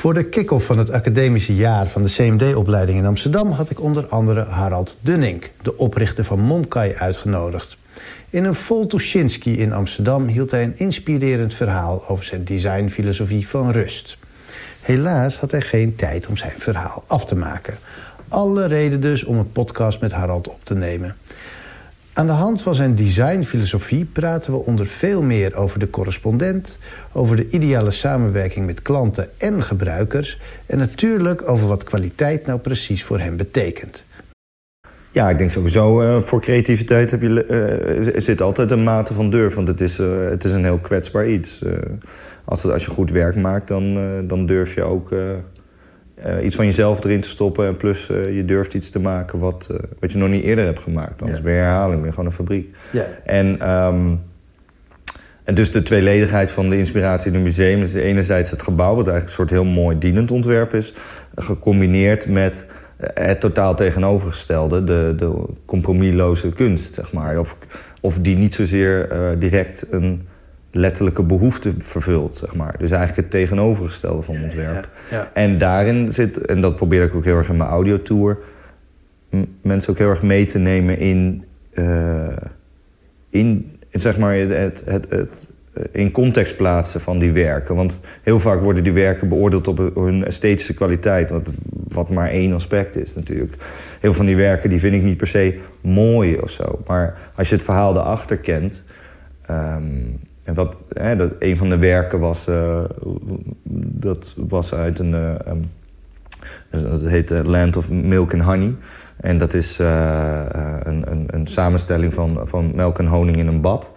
Voor de kick-off van het academische jaar van de CMD-opleiding in Amsterdam... had ik onder andere Harald Dunning, de oprichter van Momkai, uitgenodigd. In een vol Tuschinski in Amsterdam hield hij een inspirerend verhaal... over zijn designfilosofie van rust. Helaas had hij geen tijd om zijn verhaal af te maken. Alle reden dus om een podcast met Harald op te nemen. Aan de hand van zijn designfilosofie praten we onder veel meer over de correspondent... over de ideale samenwerking met klanten en gebruikers... en natuurlijk over wat kwaliteit nou precies voor hem betekent. Ja, ik denk sowieso uh, voor creativiteit heb je, uh, zit altijd een mate van durf. Want het is, uh, het is een heel kwetsbaar iets. als, als je goed werk maakt, dan, dan durf je ook uh, iets van jezelf erin te stoppen. En plus uh, je durft iets te maken wat, uh, wat je nog niet eerder hebt gemaakt. Anders ben je herhaling, ben je gewoon een fabriek. Ja. En, um, en dus de tweeledigheid van de inspiratie in het museum... is enerzijds het gebouw, wat eigenlijk een soort heel mooi dienend ontwerp is... gecombineerd met het totaal tegenovergestelde... de, de compromisloze kunst, zeg maar. Of, of die niet zozeer direct een letterlijke behoefte vervult, zeg maar. Dus eigenlijk het tegenovergestelde van ontwerp. Ja, En daarin zit, en dat probeer ik ook heel erg in mijn audiotour... mensen ook heel erg mee te nemen in... Uh, in zeg maar, het, het, het, in context plaatsen van die werken. Want heel vaak worden die werken beoordeeld op hun esthetische kwaliteit... wat, wat maar één aspect is natuurlijk. Heel veel van die werken die vind ik niet per se mooi of zo. Maar als je het verhaal erachter kent... Um, en hè, dat, een van de werken was, uh, dat was uit een... Uh, dat heet Land of Milk and Honey. En dat is een, een, een, samenstelling van, van melk en honing in een bad.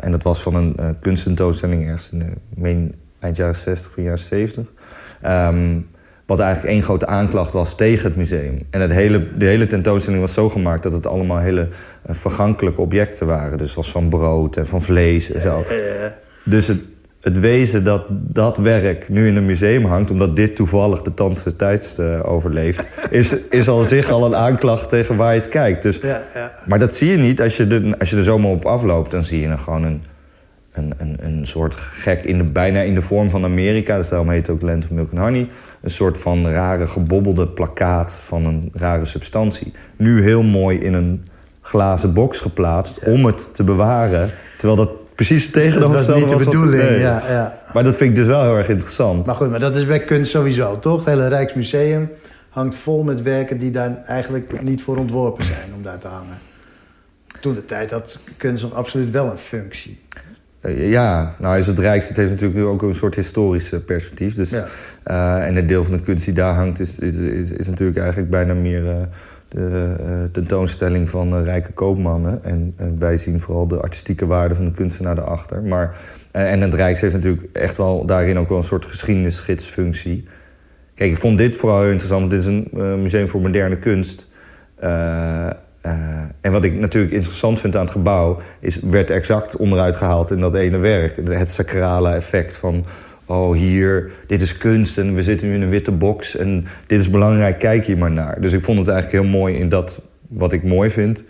en dat was van een kunstentoonstelling ergens in de, eind jaren 60, begin jaren 70. Um, wat eigenlijk één grote aanklacht was tegen het museum. En het hele, de hele tentoonstelling was zo gemaakt dat het allemaal hele uh, vergankelijke objecten waren. Dus was van brood en van vlees en zo. Dus het, het wezen dat dat werk nu in een museum hangt... omdat dit toevallig de tandse tijd uh, overleeft... Is, is al zich al een aanklacht tegen waar je het kijkt. Dus, ja, ja. Maar dat zie je niet als je, de, als je er zomaar op afloopt. Dan zie je dan gewoon een, een, een, een soort gek, in de, bijna in de vorm van Amerika. Dus daarom heet het ook Land of Milk and Honey een soort van rare gebobbelde plakkaat van een rare substantie. Nu heel mooi in een glazen box geplaatst om het te bewaren. Terwijl dat precies het tegenovergestelde was. Dat was niet de bedoeling, ja, ja. Maar dat vind ik dus wel heel erg interessant. Maar goed, maar dat is bij kunst sowieso, toch? Het hele Rijksmuseum hangt vol met werken die daar eigenlijk niet voor ontworpen zijn om daar te hangen. Toen de tijd had kunst nog absoluut wel een functie. Eh, ja, nou is het Rijks, het heeft natuurlijk ook een soort historisch perspectief. Dus, uh, en het deel van de kunst die daar hangt is, is, is, is natuurlijk eigenlijk bijna meer de tentoonstelling van rijke koopmannen. En, wij zien vooral de artistieke waarde van de kunstenaar erachter. Maar, en het Rijks heeft natuurlijk echt wel daarin ook wel een soort geschiedenisgidsfunctie. Kijk, ik vond dit vooral heel interessant. Dit is een museum voor moderne kunst. Uh, en wat ik natuurlijk interessant vind aan het gebouw... Is, werd exact onderuit gehaald in dat ene werk. Het sacrale effect van... oh, hier, dit is kunst en we zitten nu in een witte box... en dit is belangrijk, kijk hier maar naar. Dus ik vond het eigenlijk heel mooi in dat wat ik mooi vind...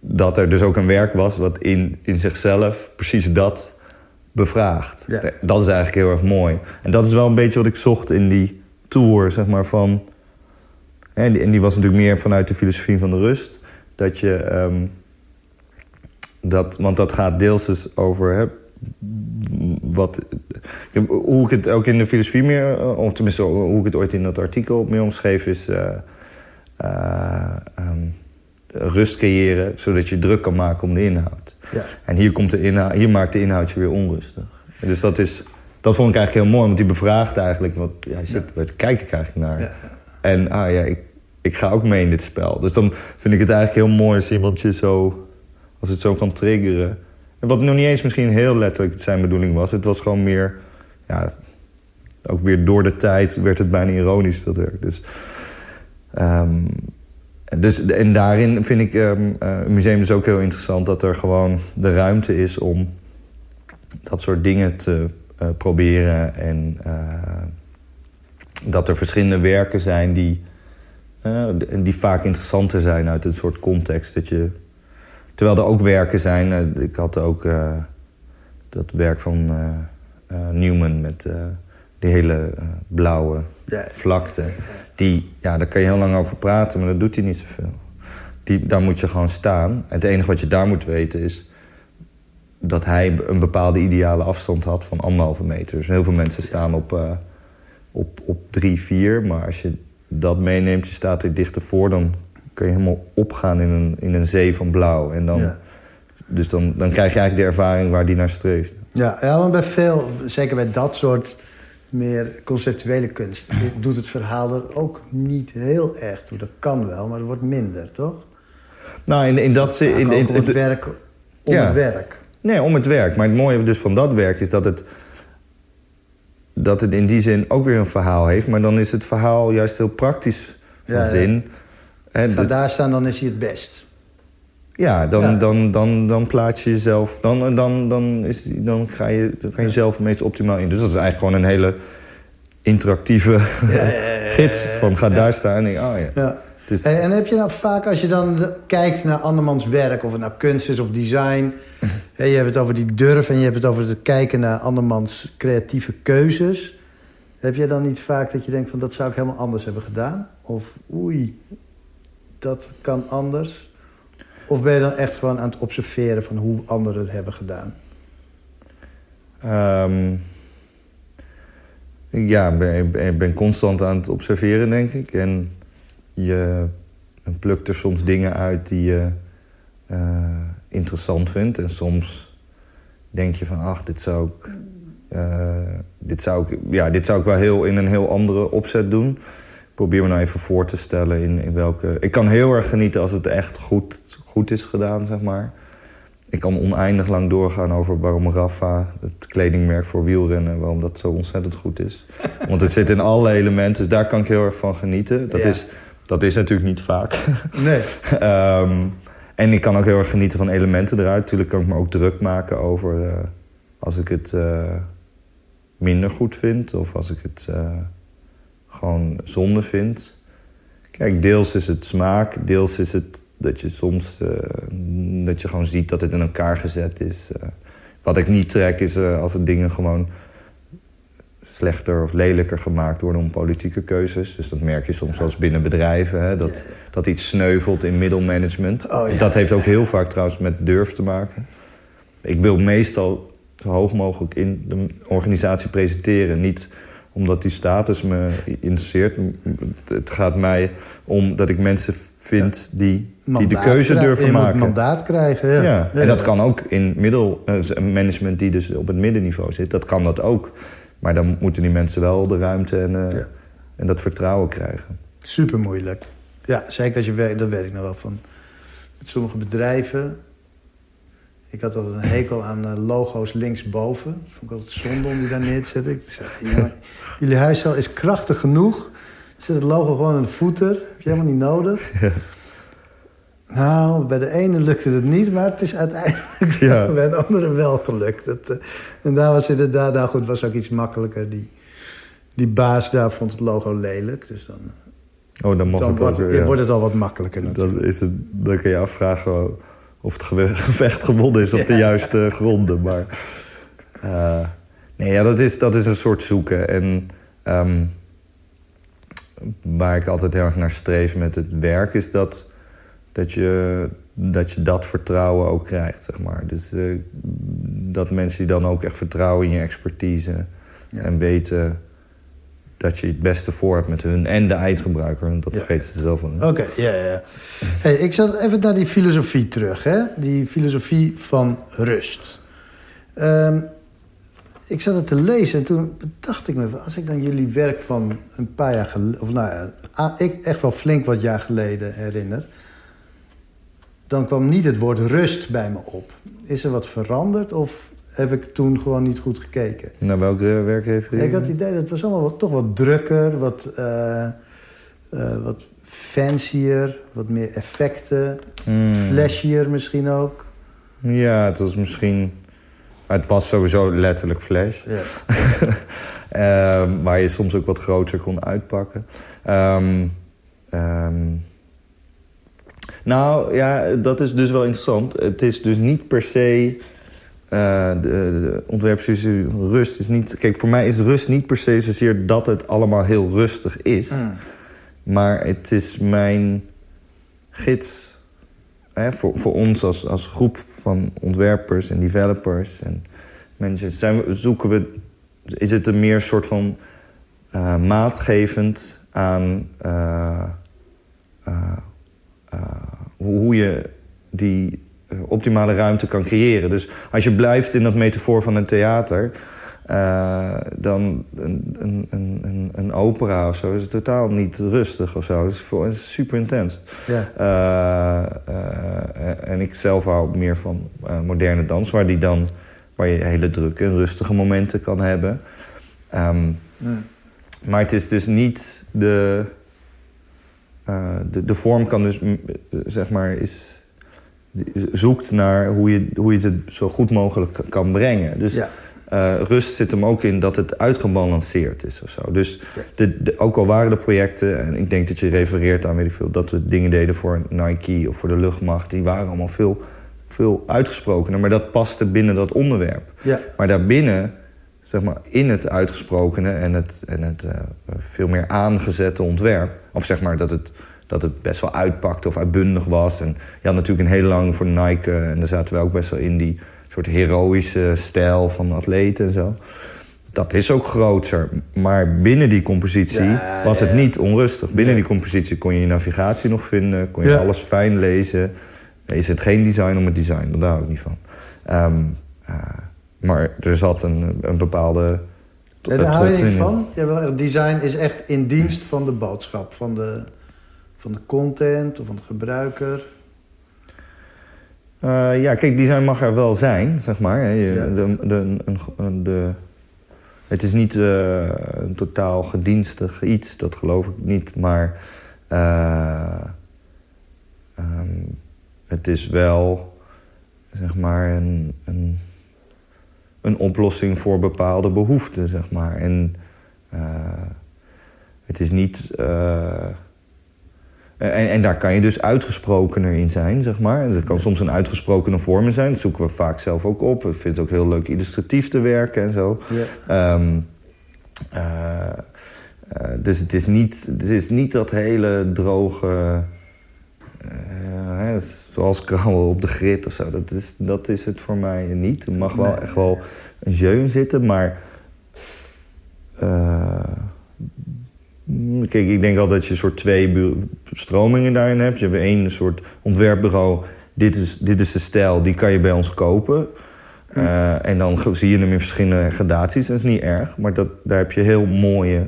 dat er dus ook een werk was wat in, in zichzelf precies dat bevraagt. Ja. Dat is eigenlijk heel erg mooi. En dat is wel een beetje wat ik zocht in die tour, zeg maar, van en die, en die was natuurlijk meer vanuit de filosofie van de rust. Dat je... Ehm, dat, want dat gaat deels dus over... Hè, wat, hoe ik het ook in de filosofie meer... Eh, of tenminste hoe ik het ooit in dat artikel meer omschreef... is uh, uh, um, rust creëren... zodat je druk kan maken om de inhoud. Ja. En hier, komt de inhoud, hier maakt de inhoud je weer onrustig. dus dat is... Dat vond ik eigenlijk heel mooi, want die bevraagt eigenlijk... Wat, ja, shit, ja. kijk ik eigenlijk naar? Ja. En ah ja, ik, ik ga ook mee in dit spel. Dus dan vind ik het eigenlijk heel mooi als iemand je zo... als het zo kan triggeren. En wat nog niet eens misschien heel letterlijk zijn bedoeling was. Het was gewoon meer... Ja, ook weer door de tijd werd het bijna ironisch, dat werk. Dus, um, dus, en daarin vind ik um, een museum dus ook heel interessant... dat er gewoon de ruimte is om dat soort dingen te uh, proberen. En uh, dat er verschillende werken zijn die, uh, die vaak interessanter zijn uit een soort context. Dat je, terwijl er ook werken zijn, uh, ik had ook uh, dat werk van Newman met die hele eh, blauwe vlakte. Die, ja, daar kan je heel lang over praten, maar dat doet hij niet zoveel. Die, daar moet je gewoon staan. En het enige wat je daar moet weten is dat hij een bepaalde ideale afstand had van anderhalve meter. Dus heel veel mensen staan op, eh, op, op drie, vier. Maar als je dat meeneemt, je staat er dichter voor... dan kun je helemaal opgaan in een, in een zee van blauw. En dan, Ja. Dus dan, dan krijg je eigenlijk de ervaring waar die naar streeft. Ja, ja, want bij veel, zeker bij dat soort meer conceptuele kunst, doet het verhaal er ook niet heel erg toe. Dat kan wel, maar het wordt minder, toch? Nou, in, in dat zin... In, in, om het het- werk, om Ja. het werk. Nee, om het werk. Maar het mooie dus van dat werk is dat het... dat het in die zin ook weer een verhaal heeft. Maar dan is het verhaal juist heel praktisch van Ja, zin. Ga de- daar staan, dan is hij het best. ja, dan, Ja. Dan, dan, dan plaats je jezelf... Dan, dan, dan, is, dan, ga je, dan ga je zelf het meest optimaal in. Dus dat is eigenlijk gewoon een hele interactieve gids. Van ga daar staan en denk, oh ja. Dus- Hey, en heb je nou vaak, als je dan kijkt naar andermans werk... of het nou kunst is of design... hè, je hebt het over die durf en je hebt het over het kijken naar andermans creatieve keuzes... heb jij dan niet vaak dat je denkt van dat zou ik helemaal anders hebben gedaan? Of oei, dat kan anders? Of ben je dan echt gewoon aan het observeren van hoe anderen het hebben gedaan? Ehm, ja, ik ben, ben constant aan het observeren, denk ik. En je plukt er soms dingen uit die je eh, interessant vindt. En soms denk je van, ach, dit zou ik... eh, dit, zou ik ja, dit zou ik wel heel, in een heel andere opzet doen. Ik probeer me nou even voor te stellen in, in welke... Ik kan heel erg genieten als het echt goed, goed is gedaan, zeg maar. Ik kan oneindig lang doorgaan over waarom Rafa, het kledingmerk voor wielrennen, waarom dat zo ontzettend goed is. Want het zit in alle elementen, dus daar kan ik heel erg van genieten. Dat, Ja. is, dat is natuurlijk niet vaak. Nee. Ehm, en ik kan ook heel erg genieten van elementen eruit. Natuurlijk kan ik me ook druk maken over eh, als ik het eh, minder goed vind of als ik het eh, gewoon zonde vind. Kijk, deels is het smaak, deels is het dat je soms dat je gewoon ziet dat het in elkaar gezet is. Wat ik niet trek is als er dingen gewoon slechter of lelijker gemaakt worden om politieke keuzes. Dus dat merk je soms wel eens binnen bedrijven. Hè, dat, dat iets sneuvelt in middelmanagement. Oh, ja. Dat heeft ook heel vaak trouwens met durf te maken. Ik wil meestal zo hoog mogelijk in de organisatie presenteren. Niet omdat die status me interesseert. Het gaat mij om dat ik mensen vind die, die de keuze durven maken. mandaat krijgen, ja. Ja, en dat kan ook in middelmanagement die dus op het middenniveau zit. Dat kan dat ook. Maar dan moeten die mensen wel de ruimte en, eh, Ja. en dat vertrouwen krijgen. Super moeilijk. Ja, zeker als je werkt, dat weet ik nog wel van. Met sommige bedrijven. Ik had altijd een hekel aan eh, logo's linksboven. Dat vond ik altijd zonde om die daar neer te zetten. Ik zei, "Jongen, jullie huisstijl is krachtig genoeg. Zet het logo gewoon aan de voeter. Heb je helemaal niet nodig. Nou, bij de ene lukte het niet, maar het is uiteindelijk Ja. bij de andere wel gelukt. Dat, eh, en daar was inderdaad, nou goed, was ook iets makkelijker. Die, die baas daar vond het logo lelijk. Dus dan, Oh, dan mag dan het wordt, ook. ja. wordt het al wat makkelijker natuurlijk. dan, is het, dan kun je afvragen of het gevecht gewonnen is op de juiste gronden. Maar eh, nee, ja, dat, is, dat is een soort zoeken. En ehm, waar ik altijd heel erg naar streef met het werk... is dat, dat, je, dat je dat vertrouwen ook krijgt, zeg maar. Dus eh, dat mensen die dan ook echt vertrouwen in je expertise... Ja. en weten dat je het beste voor hebt met hun en de eindgebruiker. Dat Ja. vergeten ze zelf wel. niet. Oké, ja, ja, ja. Hey, ik zat even naar die filosofie terug, hè? Die filosofie van rust. Ehm, ik zat het te lezen en toen dacht ik me... van, als ik dan jullie werk van een paar jaar geleden... of nou ja, ik echt wel flink wat jaar geleden herinner... dan kwam niet het woord rust bij me op. Is er wat veranderd of heb ik toen gewoon niet goed gekeken? Naar welk eh, werk heeft Ja, ik had het idee dat het was allemaal wat, toch wat drukker, wat, eh, eh, wat fancier, wat meer effecten, Hmm. flashier misschien ook. Ja, het was misschien... Het was sowieso letterlijk flash. Ja. Ehm, waar je soms ook wat groter kon uitpakken. Ehm, nou ja, dat is dus wel interessant. Het is dus niet per se... uh, de, de rust is niet... Kijk, voor mij is rust niet per se zozeer dat het allemaal heel rustig is. Mm. Maar het is mijn gids hè, voor, voor ons als, als groep van ontwerpers en developers en managers. Zijn we, zoeken we, is het een meer soort van uh, maatgevend aan uh, hoe, hoe je die optimale ruimte kan creëren. Dus als je blijft in dat metafoor van een theater... Uh, dan een, een, een, een, opera of zo is het totaal niet rustig of zo. Het is, is super intens. Ja. Uh, uh, en ik zelf hou meer van moderne dans, waar, die dan, waar je hele drukke en rustige momenten kan hebben. Um, mm. Maar het is dus niet de. De, de vorm kan dus, zeg maar, is, zoekt naar hoe je, hoe je het zo goed mogelijk kan brengen. Dus ja. uh, rust zit hem ook in dat het uitgebalanceerd is of zo. Dus de, de, ook al waren de projecten, en ik denk dat je refereert aan weet ik veel, dat we dingen deden voor Nike of voor de luchtmacht, die waren allemaal veel, veel uitgesprokener. Maar dat paste binnen dat onderwerp. Ja. Maar daarbinnen, zeg maar, in het uitgesprokene en het, en het uh, veel meer aangezette ontwerp, of zeg maar dat het dat het best wel uitpakte of uitbundig was. En je had natuurlijk een hele lang voor Nike... en daar zaten we ook best wel in die soort heroïsche stijl van atleten en zo. Dat is ook groter. Maar binnen die compositie Ja, was het ja. niet onrustig. Binnen die compositie kon je je navigatie nog vinden. Kon je alles fijn lezen. Is het geen design om het design? Daar hou ik niet van. Ehm, eh, maar er zat een, een bepaalde... Daar hou je trots niet in. van. Jawel, design is echt in dienst van de boodschap, van de, van de content of van de gebruiker. Eh, ja, kijk, design mag er wel zijn, zeg maar. Je- Ja. de, de, een- de, het is niet eh, een totaal gedienstig iets, dat geloof ik niet. Maar eh, ehm, het is wel, zeg maar, een, een, een oplossing voor bepaalde behoeften, zeg maar. En eh, het is niet... eh, en, en daar kan je dus uitgesprokener in zijn, zeg maar. Dat kan soms een uitgesprokene vorm zijn. Dat zoeken we vaak zelf ook op. Ik vind het ook heel leuk illustratief te werken en zo. Ehm, eh, eh, dus het is, niet, het is niet dat hele droge... eh, zoals krauwen op de grid of zo. Dat is, dat is het voor mij niet. Er mag wel Nee. echt wel een jeu in zitten, maar... eh, Kijk, ik denk al dat je een soort twee stromingen daarin hebt. Je hebt één soort ontwerpbureau. Dit is, dit is de stijl, die kan je bij ons kopen. Eh, en dan zie je hem in verschillende gradaties. Dat is niet erg, maar dat, daar heb je heel mooie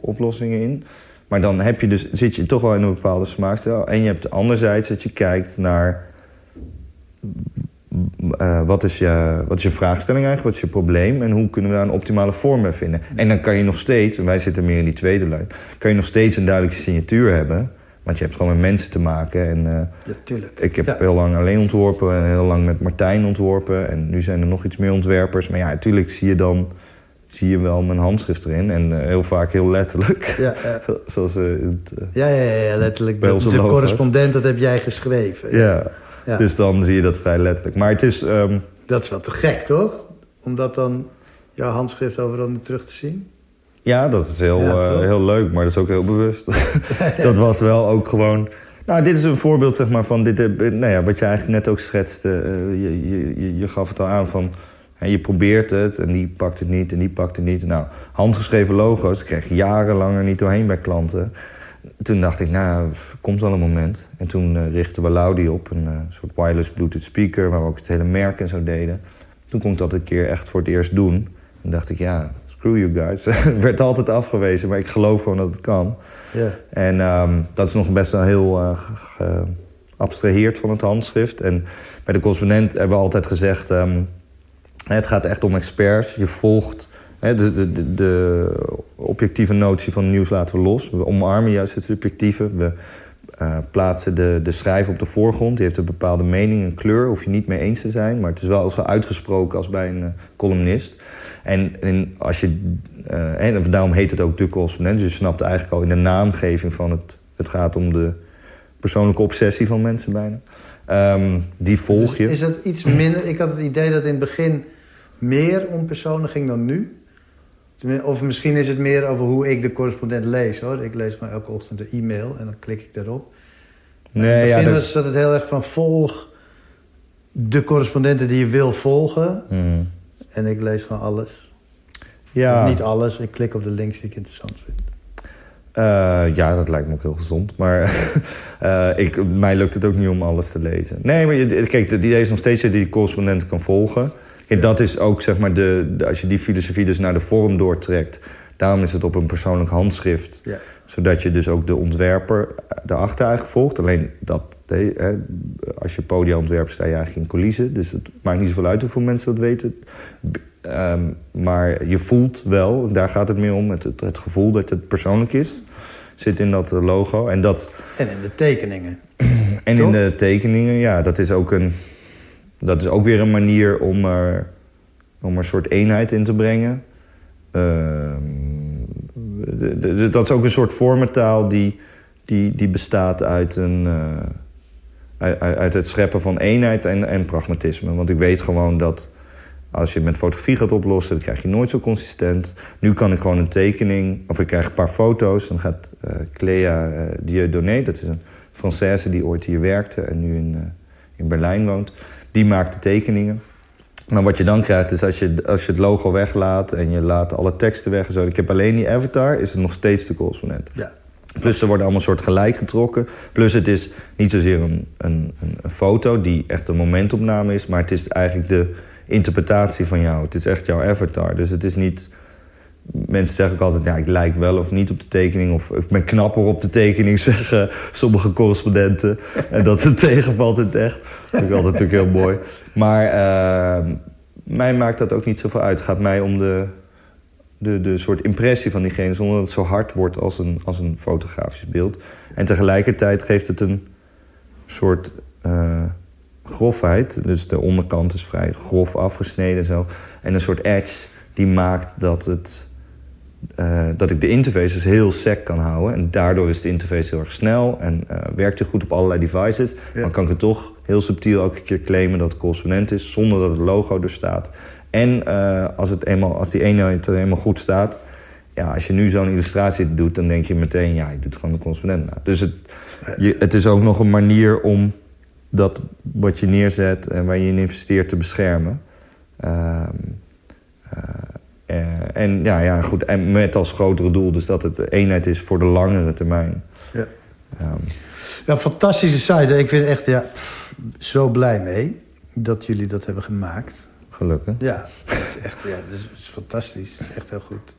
oplossingen in. Maar dan heb je dus, zit je toch wel in een bepaalde smaakstijl. En je hebt anderzijds dat je kijkt naar... eh, wat, is je, wat is je vraagstelling eigenlijk? Wat is je probleem? En hoe kunnen we daar een optimale vorm bij vinden? En dan kan je nog steeds, en wij zitten meer in die tweede lijn... kan je nog steeds een duidelijke signatuur hebben. Want je hebt gewoon met mensen te maken. En eh, ja, tuurlijk. ik heb Ja. heel lang alleen ontworpen en heel lang met Martijn ontworpen. En nu zijn er nog iets meer ontwerpers. Maar ja, natuurlijk zie je dan zie je wel mijn handschrift erin. En eh, heel vaak heel letterlijk. Ja, ja. Zo- Zoals eh, het, eh, Ja, ja, ja, letterlijk. Bij De, correspondent, dat heb jij geschreven. ja. Ja. dus dan zie je dat vrij letterlijk. Maar het is... ehm, Dat is wel te gek, toch? Om dat dan jouw handschrift overal nu terug te zien. Ja, dat is heel, Ja, heel leuk, maar dat is ook heel bewust. dat was wel ook gewoon... Nou, dit is een voorbeeld zeg maar, van dit, nou ja, wat je eigenlijk net ook schetste. je, je, je, je gaf het al aan van... hè, je probeert het en die pakt het niet en die pakt het niet. Nou, handgeschreven logo's kreeg ik jarenlang er niet doorheen bij klanten. Toen dacht ik, nou, komt wel een moment. En toen eh, richtten we Laudi op, een eh, soort wireless Bluetooth speaker... waar we ook het hele merk en zo deden. Toen kon ik dat een keer echt voor het eerst doen. En dacht ik, ja, screw you guys. werd altijd afgewezen, maar ik geloof gewoon dat het kan. En ehm, dat is nog best wel heel ge- geabstraheerd van het handschrift. En bij de correspondent hebben we altijd gezegd... ehm, het gaat echt om experts. Je volgt... de, de, de, de objectieve notie van nieuws laten we los. We omarmen juist het subjectieve. We eh, plaatsen de, de schrijver op de voorgrond. Die heeft een bepaalde mening, een kleur. Hoef je niet mee eens te zijn. Maar het is wel zo uitgesproken als bij een eh, columnist. En, en als je, eh, en daarom heet het ook de correspondent. Dus je snapt eigenlijk al in de naamgeving van het... Het gaat om de persoonlijke obsessie van mensen bijna. Ehm, die volg je. Is het iets minder? Ik had het idee dat in het begin meer om personen ging dan nu. Of misschien is het meer over hoe ik de correspondent lees hoor. Ik lees gewoon elke ochtend de e-mail en dan klik ik daarop. Nee, in het begin ja, was dat het heel erg van volg de correspondenten die je wil volgen. Hmm. En ik lees gewoon alles. Ja. Niet alles, ik klik op de links die ik interessant vind. Uh, ja, dat lijkt me ook heel gezond. Maar uh, ik, mij lukt het ook niet om alles te lezen. Nee, maar je, kijk, het idee is nog steeds dat je die correspondenten kan volgen. Dat is ook, zeg maar, de, als je die filosofie dus naar de vorm doortrekt... daarom is het op een persoonlijk handschrift. Ja. Zodat je dus ook de ontwerper daarachter eigenlijk volgt. Alleen dat, hè, als je podia ontwerpt, sta je eigenlijk in coulissen. Dus het maakt niet zoveel uit hoeveel mensen dat weten. Um, maar je voelt wel, daar gaat het meer om, het, het, gevoel dat het persoonlijk is. Zit in dat logo. En, dat, en in de tekeningen. en in de tekeningen, ja, dat is ook, een, dat is ook weer een manier om er, om een soort eenheid in te brengen. De, dat is ook een soort vormentaal die, die, die bestaat uit, een, uit het scheppen van eenheid en, en pragmatisme. Want ik weet gewoon dat als je met fotografie gaat oplossen, dan krijg je nooit zo consistent. Nu kan ik gewoon een tekening, of ik krijg een paar foto's. Dan gaat uh, Clea uh, Dieudonné, dat is een Française die ooit hier werkte en nu in, in Berlijn woont. Die maakt de tekeningen. Maar wat je dan krijgt is als je, als je het logo weglaat en je laat alle teksten weg en zo. Ik heb alleen die avatar, is het nog steeds de correspondent. Ja. Plus er worden allemaal soort gelijk getrokken. Plus het is niet zozeer een, een, een foto die echt een momentopname is, maar het is eigenlijk de interpretatie van jou. Het is echt jouw avatar. Dus het is niet... Mensen zeggen ook altijd, ja, ik lijk wel of niet op de tekening... of ik ben knapper op de tekening, zeggen sommige correspondenten. en dat het tegenvalt in het echt. Dat vind ik altijd natuurlijk heel mooi. Maar uh, mij maakt dat ook niet zoveel uit. Het gaat mij om de, de, de soort impressie van diegene... zonder dat het zo hard wordt als een, als een fotografisch beeld. En tegelijkertijd geeft het een soort... Uh, grofheid. Dus de onderkant is vrij grof afgesneden zo. En een soort edge die maakt dat, het, uh, dat ik de interface dus heel sec kan houden. En daardoor is de interface heel erg snel en uh, werkt hij goed op allerlei devices. Ja. Dan kan ik het toch heel subtiel elke keer claimen dat het correspondent is... zonder dat het logo er staat. En uh, als, het eenmaal, als die eenheid er helemaal goed staat... Ja, als je nu zo'n illustratie doet, dan denk je meteen... ja, ik doe het gewoon de correspondent na. Dus het, je, het is ook nog een manier om dat wat je neerzet en waar je in investeert te beschermen. Uh, uh, en ja, ja, goed, en met als grotere doel dus dat het eenheid is voor de langere termijn. Ja, um, ja fantastische site. Ik vind echt ja, zo blij mee dat jullie dat hebben gemaakt. Gelukkig. Ja, het is echt ja, het is, het is fantastisch. Het is echt heel goed.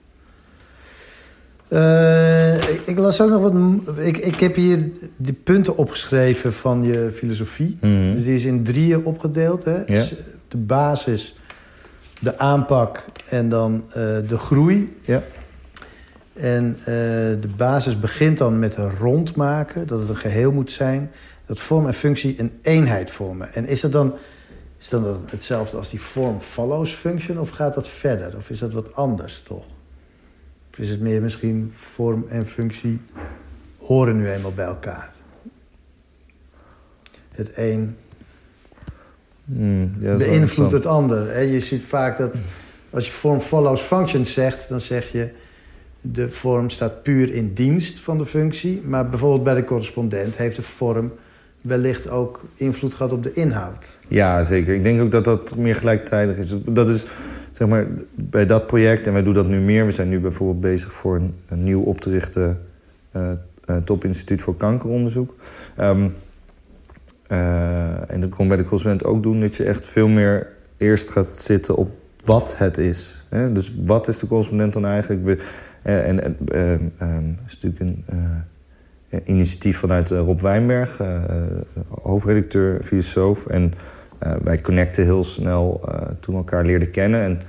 Uh, ik, ik, las ook nog wat. Ik, ik heb hier de punten opgeschreven van je filosofie. Mm -hmm. Dus die is in drieën opgedeeld. Hè? Ja. Dus de basis, de aanpak en dan uh, de groei. Ja. En uh, de basis begint dan met een rond maken, dat het een geheel moet zijn. Dat vorm en functie een eenheid vormen. En is dat dan, is dat dan hetzelfde als die form follows function of gaat dat verder? Of is dat wat anders toch? Of is het meer misschien vorm en functie horen nu eenmaal bij elkaar? Het een mm, ja, beïnvloedt het ander. Je ziet vaak dat als je vorm follows function zegt... dan zeg je de vorm staat puur in dienst van de functie. Maar bijvoorbeeld bij de correspondent heeft de vorm wellicht ook invloed gehad op de inhoud. Ja, zeker. Ik denk ook dat dat meer gelijktijdig is. Dat is zeg maar, bij dat project, en wij doen dat nu meer... we zijn nu bijvoorbeeld bezig voor een, een nieuw op te richten... Uh, uh, topinstituut voor kankeronderzoek. Um, uh, en dat kon bij de correspondent ook doen... dat je echt veel meer eerst gaat zitten op wat het is. Hè? Dus wat is de correspondent dan eigenlijk? en en is natuurlijk een initiatief vanuit Rob Wijnberg... hoofdredacteur, filosoof... en uh, wij connecten heel snel uh, toen we elkaar leerden kennen. En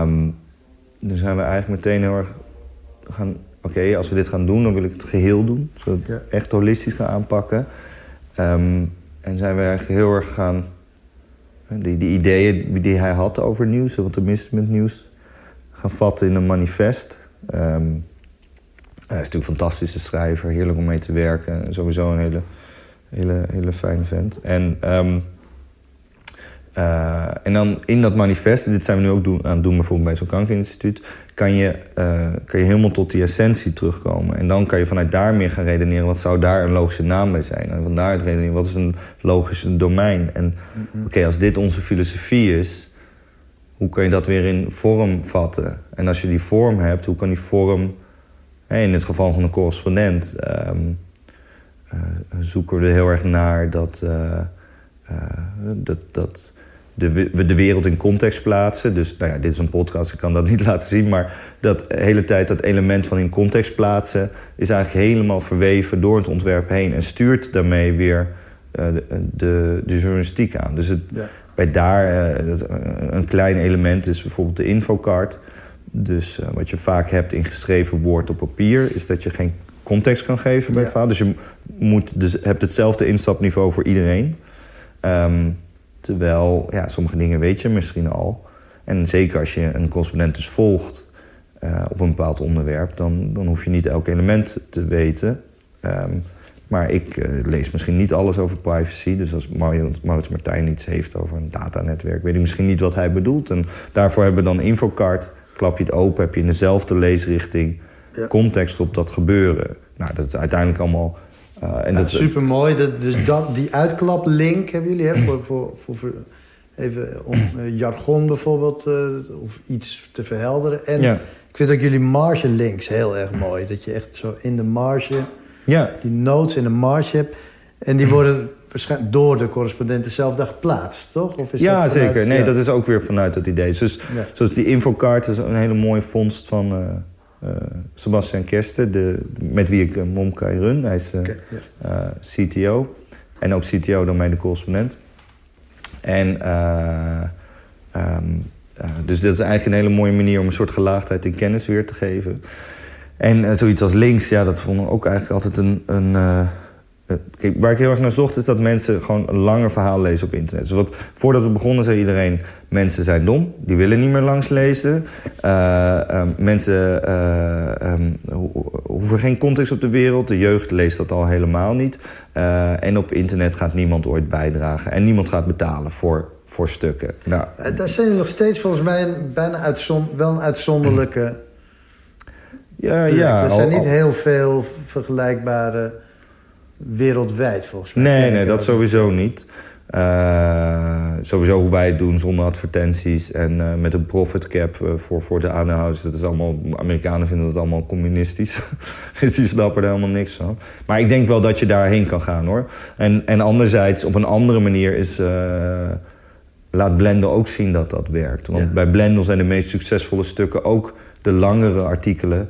um, toen zijn we eigenlijk meteen heel erg gaan... Oké, okay, als we dit gaan doen, dan wil ik het geheel doen. Zodat we het echt holistisch gaan aanpakken. Um, en zijn we eigenlijk heel erg gaan... Die, die ideeën die hij had over nieuws, wat er mist met nieuws... gaan vatten in een manifest. Um, hij is natuurlijk een fantastische schrijver, heerlijk om mee te werken. Sowieso een hele hele, hele fijne vent. En, ehm, eh, en dan in dat manifest, dit zijn we nu ook doen, aan het doen bijvoorbeeld bij zo'n kankerinstituut, kan je, uh, kan je helemaal tot die essentie terugkomen. En dan kan je vanuit daar meer gaan redeneren, wat zou daar een logische naam bij zijn? En van het redeneren, wat is een logisch domein? En oké, als dit onze filosofie is, hoe kan je dat weer in vorm vatten? En als je die vorm hebt, hoe kan die vorm, in het geval van een correspondent, um, uh, zoeken we er heel erg naar dat, uh, dat, dat de, de wereld in context plaatsen. Dus nou ja, dit is een podcast, ik kan dat niet laten zien. Maar dat hele tijd dat element van in context plaatsen... is eigenlijk helemaal verweven door het ontwerp heen... en stuurt daarmee weer uh, de, de, de, journalistiek aan. Dus het, ja. bij daar uh, een klein element is bijvoorbeeld de infocard. Dus uh, wat je vaak hebt in geschreven woord op papier... is dat je geen context kan geven bij ja. het verhaal. Dus je moet, dus hebt hetzelfde instapniveau voor iedereen... Um, Terwijl, ja, sommige dingen weet je misschien al. En zeker als je een correspondent dus volgt uh, op een bepaald onderwerp... Dan, dan hoef je niet elk element te weten. Um, maar ik uh, lees misschien niet alles over privacy. Dus als Maurits Martijn iets heeft over een datanetwerk... weet ik misschien niet wat hij bedoelt. En daarvoor hebben we dan infocard. Klap je het open, heb je in dezelfde leesrichting... Ja. context op dat gebeuren. Nou, dat is uiteindelijk allemaal uh, en ja, dat super mooi. Dat, dus dat, die uitklaplink hebben jullie hè, voor, voor, voor, even om uh, jargon bijvoorbeeld uh, of iets te verhelderen. En ja. ik vind ook jullie marge links heel erg mooi. Dat je echt zo in de marge ja. die notes in de marge hebt. En die worden waarschijnlijk door de correspondenten zelf daar geplaatst, toch? Of is ja, dat vanuit, zeker. Nee, dat is ook weer vanuit dat idee. Dus, Zoals die infocard is een hele mooie vondst van Sebastian Kersten, de, met wie ik uh, Momkai run. Hij is okay, yeah. CTO. En ook CTO dan mij de correspondent. En um, dus dat is eigenlijk een hele mooie manier om een soort gelaagdheid in kennis weer te geven. En zoiets als links, ja, dat vond ik ook eigenlijk altijd een... een eh, kijk, waar ik heel erg naar zocht is dat mensen gewoon een langer verhaal lezen op internet. Dus wat, voordat we begonnen zei iedereen... mensen zijn dom, die willen niet meer langs lezen. Uh, mensen uh, um, hoeven geen context op de wereld. De jeugd leest dat al helemaal niet. en op internet gaat niemand ooit bijdragen. En niemand gaat betalen voor, voor stukken. Nou, Daar zijn nog steeds volgens mij bijna uitzon wel een uitzonderlijke... Ja, ja, er zijn niet heel veel vergelijkbare wereldwijd volgens mij. Nee, nee, dat sowieso niet. Uh, sowieso hoe wij het doen zonder advertenties en uh, met een profit cap uh, voor, voor de aandeelhouders. Dat is allemaal, Amerikanen vinden dat allemaal communistisch. dus die snappen er helemaal niks van. Maar ik denk wel dat je daarheen kan gaan hoor. En, en anderzijds, op een andere manier is... laat Blendel ook zien dat dat werkt. Want ja. bij Blendel zijn de meest succesvolle stukken ook de langere artikelen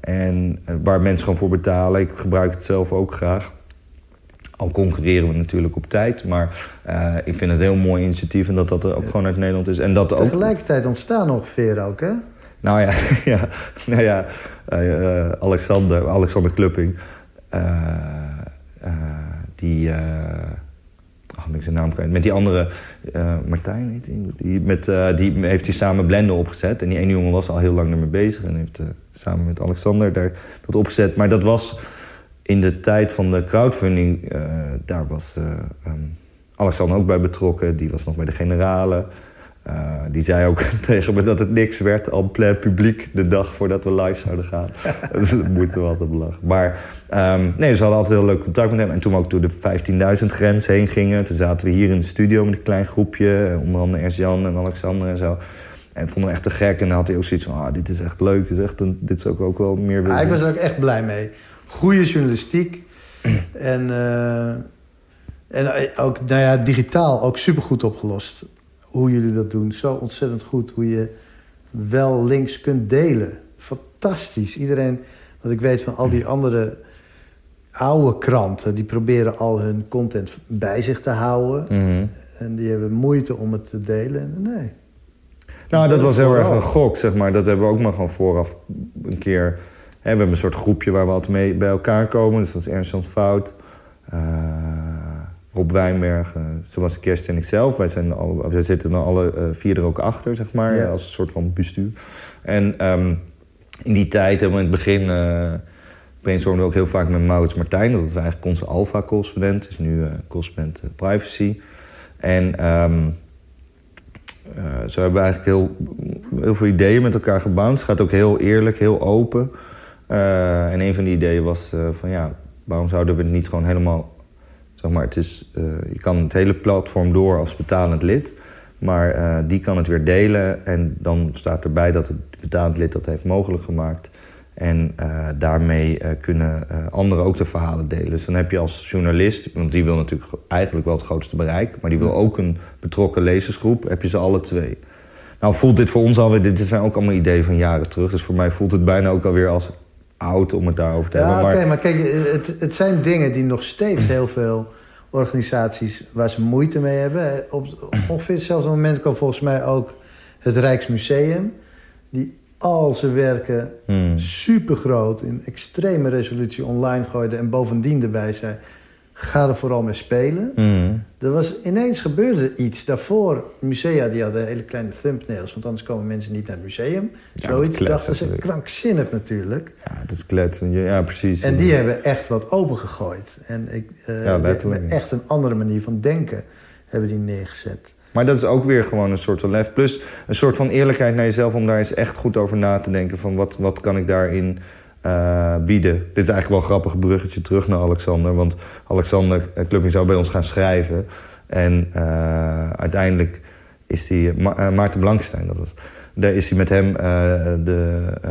en waar mensen gewoon voor betalen. Ik gebruik het zelf ook graag. Al concurreren we natuurlijk op tijd. Maar uh, ik vind het een heel mooi initiatief. En dat dat er ook gewoon uit Nederland is. En dat Tegelijkertijd ook... ontstaan ongeveer ook, hè? Nou ja, ja, nou ja uh, Alexander, Alexander Klupping. die zijn naam. Met die andere, uh, Martijn heet die, met, uh, die heeft hij samen Blender opgezet. En die ene jongen was al heel lang ermee bezig. En heeft uh, samen met Alexander daar dat opgezet. Maar dat was in de tijd van de crowdfunding, daar was um, Alexander ook bij betrokken. Die was nog bij de generalen. Die zei ook tegen me dat het niks werd, al plein publiek, de dag voordat we live zouden gaan. dus dat moeten we altijd belachen. Maar Um, nee, ze hadden altijd heel leuk contact met hem. En toen we ook door de 15.000 grens heen gingen... toen zaten we hier in de studio met een klein groepje. Onder andere Ernst-Jan en Alexander en zo. En vonden hem echt te gek. En dan had hij ook zoiets van... Ah, dit is echt leuk, dit is, echt een, dit is ook, ook wel meer... Ja, ik was er ook echt blij mee. Goede journalistiek. en, uh, en ook nou ja, digitaal ook supergoed opgelost. Hoe jullie dat doen. Zo ontzettend goed. Hoe je wel links kunt delen. Fantastisch. Iedereen... Want ik weet van al die andere oude kranten... die proberen al hun content bij zich te houden. Mhm. En die hebben moeite om het te delen. Nee. Nou, dat was heel erg een gok, zeg maar. Dat hebben we ook maar gewoon vooraf een keer... Hè, we hebben een soort groepje waar we altijd mee bij elkaar komen. Dus dat is Ernst Fout... Uh, Rob Wijnberg, Sebastian Kerst en ikzelf. Wij, zijn alle, wij zitten dan alle uh, vier er ook achter, zeg maar. Als een soort van bestuur. En... Um, in die tijd, helemaal in het begin, uh, brainstormden ook heel vaak met Maurits Martijn. Dat is eigenlijk onze Alpha-correspondent. is nu uh, correspondent privacy. En um, zo hebben we eigenlijk heel, heel veel ideeën met elkaar gebouwd. Het gaat ook heel eerlijk, heel open. en een van die ideeën was van ja, waarom zouden we het niet gewoon helemaal... Zeg maar, het is, je kan het hele platform door als betalend lid... Maar uh, die kan het weer delen en dan staat erbij dat het betalend lid dat heeft mogelijk gemaakt. En uh, daarmee uh, kunnen anderen ook de verhalen delen. Dus dan heb je als journalist, want die wil natuurlijk eigenlijk wel het grootste bereik... maar die wil ook een betrokken lezersgroep, heb je ze alle twee. Nou voelt dit voor ons alweer, dit zijn ook allemaal ideeën van jaren terug... dus voor mij voelt het bijna ook alweer als oud om het daarover te ja, hebben. Ja, oké, maar kijk, het, het zijn dingen die nog steeds heel veel organisaties waar ze moeite mee hebben. Op ongeveer hetzelfde moment kan volgens mij ook het Rijksmuseum... die al zijn werken hmm. supergroot in extreme resolutie online gooide... en bovendien erbij zei, ga er vooral mee spelen. Hmm. Er was ineens gebeurde iets. Daarvoor, musea die hadden hele kleine thumbnails... want anders komen mensen niet naar het museum. Ja, Zoiets dachten ze krankzinnig natuurlijk. Ja, dat is kletsen. Ja, precies. En die hebben echt wat opengegooid. En ik, uh, ja, echt een andere manier van denken hebben die neergezet. Maar dat is ook weer gewoon een soort van lef. Plus een soort van eerlijkheid naar jezelf... om daar eens echt goed over na te denken... van wat, wat kan ik daarin uh, bieden. Dit is eigenlijk wel een grappig bruggetje terug naar Alexander. Want Alexander Clubbing zou bij ons gaan schrijven. En uh, uiteindelijk is hij... Ma Maarten Blankstein, dat was... Daar is hij met hem de... Uh,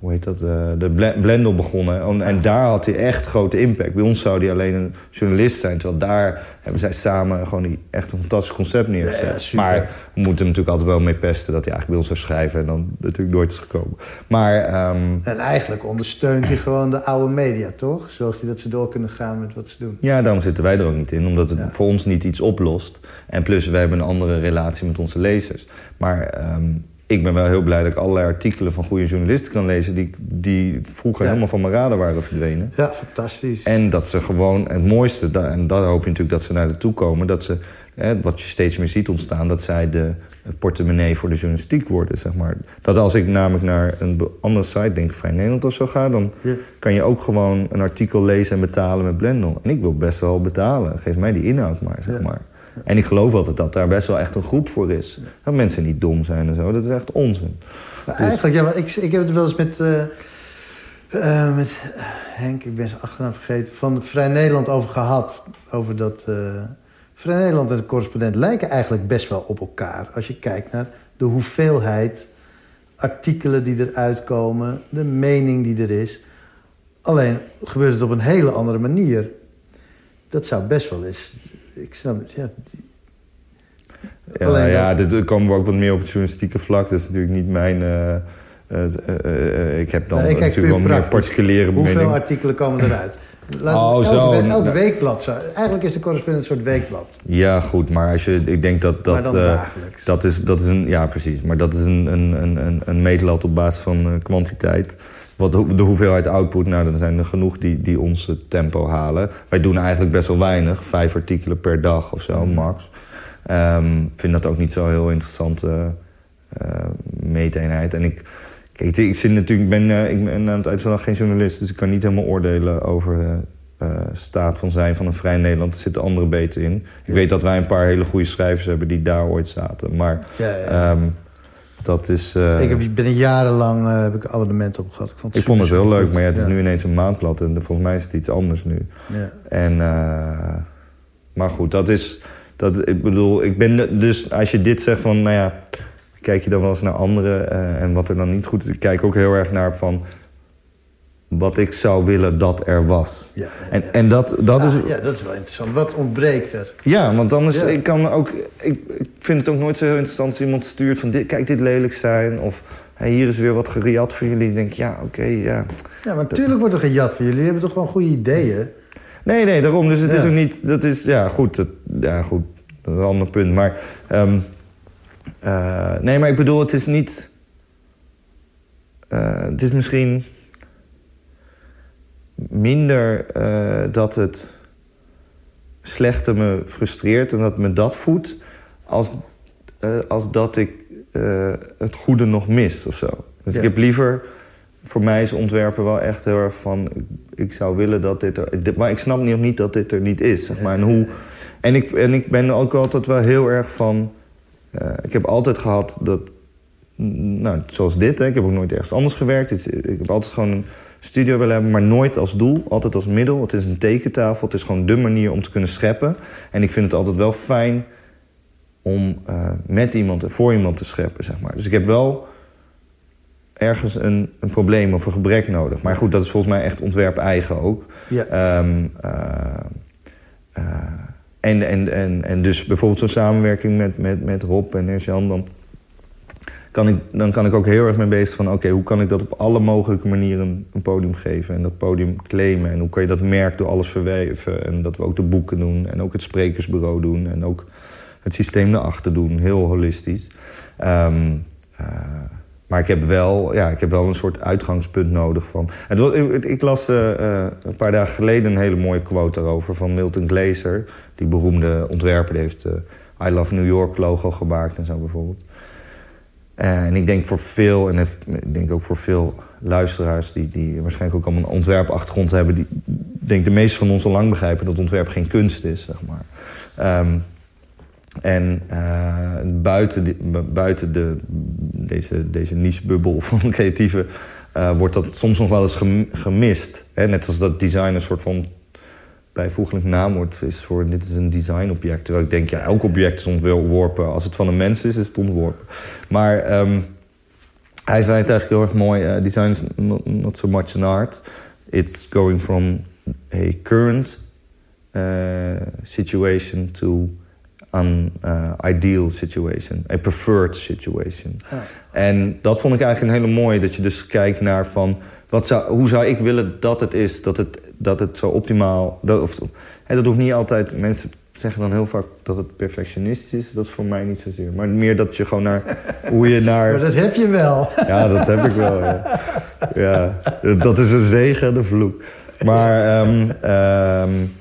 hoe heet dat, uh, de Blendel begonnen. En daar had hij echt grote impact. Bij ons zou hij alleen een journalist zijn. Terwijl daar hebben zij samen gewoon die echt een fantastisch concept neergezet. Ja, maar we moeten hem natuurlijk altijd wel mee pesten... dat hij eigenlijk bij ons zou schrijven en dan natuurlijk nooit is gekomen. Maar, um... En eigenlijk ondersteunt hij gewoon de oude media, toch? Zoals hij dat ze door kunnen gaan met wat ze doen. Ja, daarom zitten wij er ook niet in. Omdat het voor ons niet iets oplost. En plus, wij hebben een andere relatie met onze lezers. Maar... Um, ik ben wel heel blij dat ik allerlei artikelen van goede journalisten kan lezen... die, die vroeger helemaal van mijn radar waren verdwenen. Ja, fantastisch. En dat ze gewoon het mooiste, en daar hoop je natuurlijk dat ze naar de toe komen... dat ze, hè, wat je steeds meer ziet ontstaan, dat zij de portemonnee voor de journalistiek worden, zeg maar. Dat als ik namelijk naar een andere site, denk Vrij Nederland of zo ga... dan kan je ook gewoon een artikel lezen en betalen met Blendel. En ik wil best wel betalen. Geef mij die inhoud maar, zeg maar. En ik geloof altijd dat daar best wel echt een groep voor is. Dat mensen niet dom zijn en zo. Dat is echt onzin. Maar dus... Eigenlijk, ja, maar ik, ik heb het wel eens met... Uh, uh, met Henk, ik ben zijn achternaam vergeten... van Vrij Nederland over gehad. Over dat... Uh, Vrij Nederland en de correspondent lijken eigenlijk best wel op elkaar. Als je kijkt naar de hoeveelheid artikelen die eruit komen... de mening die er is. Alleen gebeurt het op een hele andere manier. Dat zou best wel eens ik snap het, ja. Ja, nou ja, dit komen we ook wat meer op het journalistieke vlak. Dat is natuurlijk niet mijn... Uh, uh, ik heb dan natuurlijk wel meer particuliere Hoeveel artikelen komen eruit? Laat oh, elk, zo. Elk weekblad. Zo. Eigenlijk is de correspondent een soort weekblad. Ja, goed. Maar als je, ik denk dat dat... Maar dan dagelijks. Dat is, dat is een... Ja, precies. Maar dat is een, een, een, een meetlat op basis van kwantiteit. Wat de hoeveelheid output, nou, dan zijn er genoeg die, die ons tempo halen. Wij doen eigenlijk best wel weinig. Vijf artikelen per dag of zo, mhm. max. Um, ik vind dat ook niet zo heel interessante uh, meeteenheid. En ik, kijk, ik, zit natuurlijk, ben, uh, ik ben aan het eind van de dag geen journalist... dus ik kan niet helemaal oordelen over uh, staat van zijn van een vrij Nederland. Er zitten anderen beter in. Ik weet dat wij een paar hele goede schrijvers hebben die daar ooit zaten. Maar ja, ja. Um, dat is... Uh... Ik heb, ben jarenlang uh, heb ik abonnement op gehad. Ik vond het, ik vond het heel leuk, maar ja, het is nu ineens een maandblad. En volgens mij is het iets anders nu. Ja. En, uh, maar goed, dat is... Dat, ik bedoel, ik ben dus als je dit zegt van, nou ja... Kijk je dan wel eens naar anderen en wat er dan niet goed is. Ik kijk ook heel erg naar van wat ik zou willen dat er was. Ja, En, en dat, dat is... Ja, dat is wel interessant. Wat ontbreekt er? Ja, want dan is... Ik, kan ook, ik, ik, vind het ook nooit zo heel interessant als iemand stuurt van... Dit, kijk, dit lelijk zijn. Of hey, hier is weer wat gejat voor jullie. Ik denk, ja, oké, ja. Ja, maar natuurlijk wordt er gejat voor jullie. Jullie hebben toch gewoon goede ideeën? Nee, nee, daarom. Dus het is ook niet... Dat is, ja, goed. Dat, ja, goed. Dat is een ander punt. Maar... Um, uh, nee, maar ik bedoel, het is niet... Uh, het is misschien minder uh, dat het slechte me frustreert en dat me dat voedt... als, uh, als dat ik uh, het goede nog mis of zo. Dus ja. ik heb liever voor mij is ontwerpen wel echt heel erg van... ik, ik zou willen dat dit er... Dit, maar ik snap nog niet dat dit er niet is, zeg maar. En, hoe, en, ik, en ik ben ook altijd wel heel erg van... Ik heb altijd gehad dat... Nou, zoals dit, hè, ik heb ook nooit ergens anders gewerkt. Ik heb altijd gewoon een studio willen hebben, maar nooit als doel. Altijd als middel. Het is een tekentafel. Het is gewoon de manier om te kunnen scheppen. En ik vind het altijd wel fijn om uh, met iemand en voor iemand te scheppen, zeg maar. Dus ik heb wel ergens een, een probleem of een gebrek nodig. Maar goed, dat is volgens mij echt ontwerp eigen ook. Ja. Um, uh, uh, en, en, en, en dus bijvoorbeeld zo'n samenwerking met, met, met Rob en Erjan... dan kan ik, dan kan ik ook heel erg mee bezig van... oké, hoe kan ik dat op alle mogelijke manieren een podium geven... en dat podium claimen. En hoe kan je dat merk door alles verweven. En dat we ook de boeken doen en ook het sprekersbureau doen... en ook het systeem erachter doen, heel holistisch. Um, uh, maar ik heb, wel, ja, ik heb wel een soort uitgangspunt nodig van... Het, ik, las uh, uh, een paar dagen geleden een hele mooie quote daarover... van Milton Glaser, die beroemde ontwerper. Die heeft I Love New York logo gemaakt en zo bijvoorbeeld. En ik denk voor veel, en ik denk ook voor veel luisteraars... die, die waarschijnlijk ook allemaal een ontwerpachtergrond hebben... die denk de meeste van ons al lang begrijpen dat ontwerp geen kunst is, zeg maar. Um, en uh, buiten, buiten de, deze, deze niche-bubbel van creatieven... Uh, wordt dat soms nog wel eens gemist. Hè? Net als dat design een soort van bijvoeglijk naamwoord is voor... dit is een designobject. Terwijl ik denk, ja, elk object is ontworpen. Als het van een mens is, is het ontworpen. Maar um, hij zei het eigenlijk heel erg mooi. Uh, design is not, not, so much an art. It's going from a current situation to an uh, ideal situation, a preferred situation. Ah. En dat vond ik eigenlijk een hele mooie, dat je dus kijkt naar van... Wat zou, hoe zou ik willen dat het is, dat het, dat het zo optimaal... Dat, of, hè, dat hoeft niet altijd... Mensen zeggen dan heel vaak dat het perfectionistisch is. Dat is voor mij niet zozeer. Maar meer dat je gewoon naar... hoe je naar... Maar dat heb je wel. Ja, dat heb ik wel, ja. ja dat is een zegen en een vloek. Maar, um, um,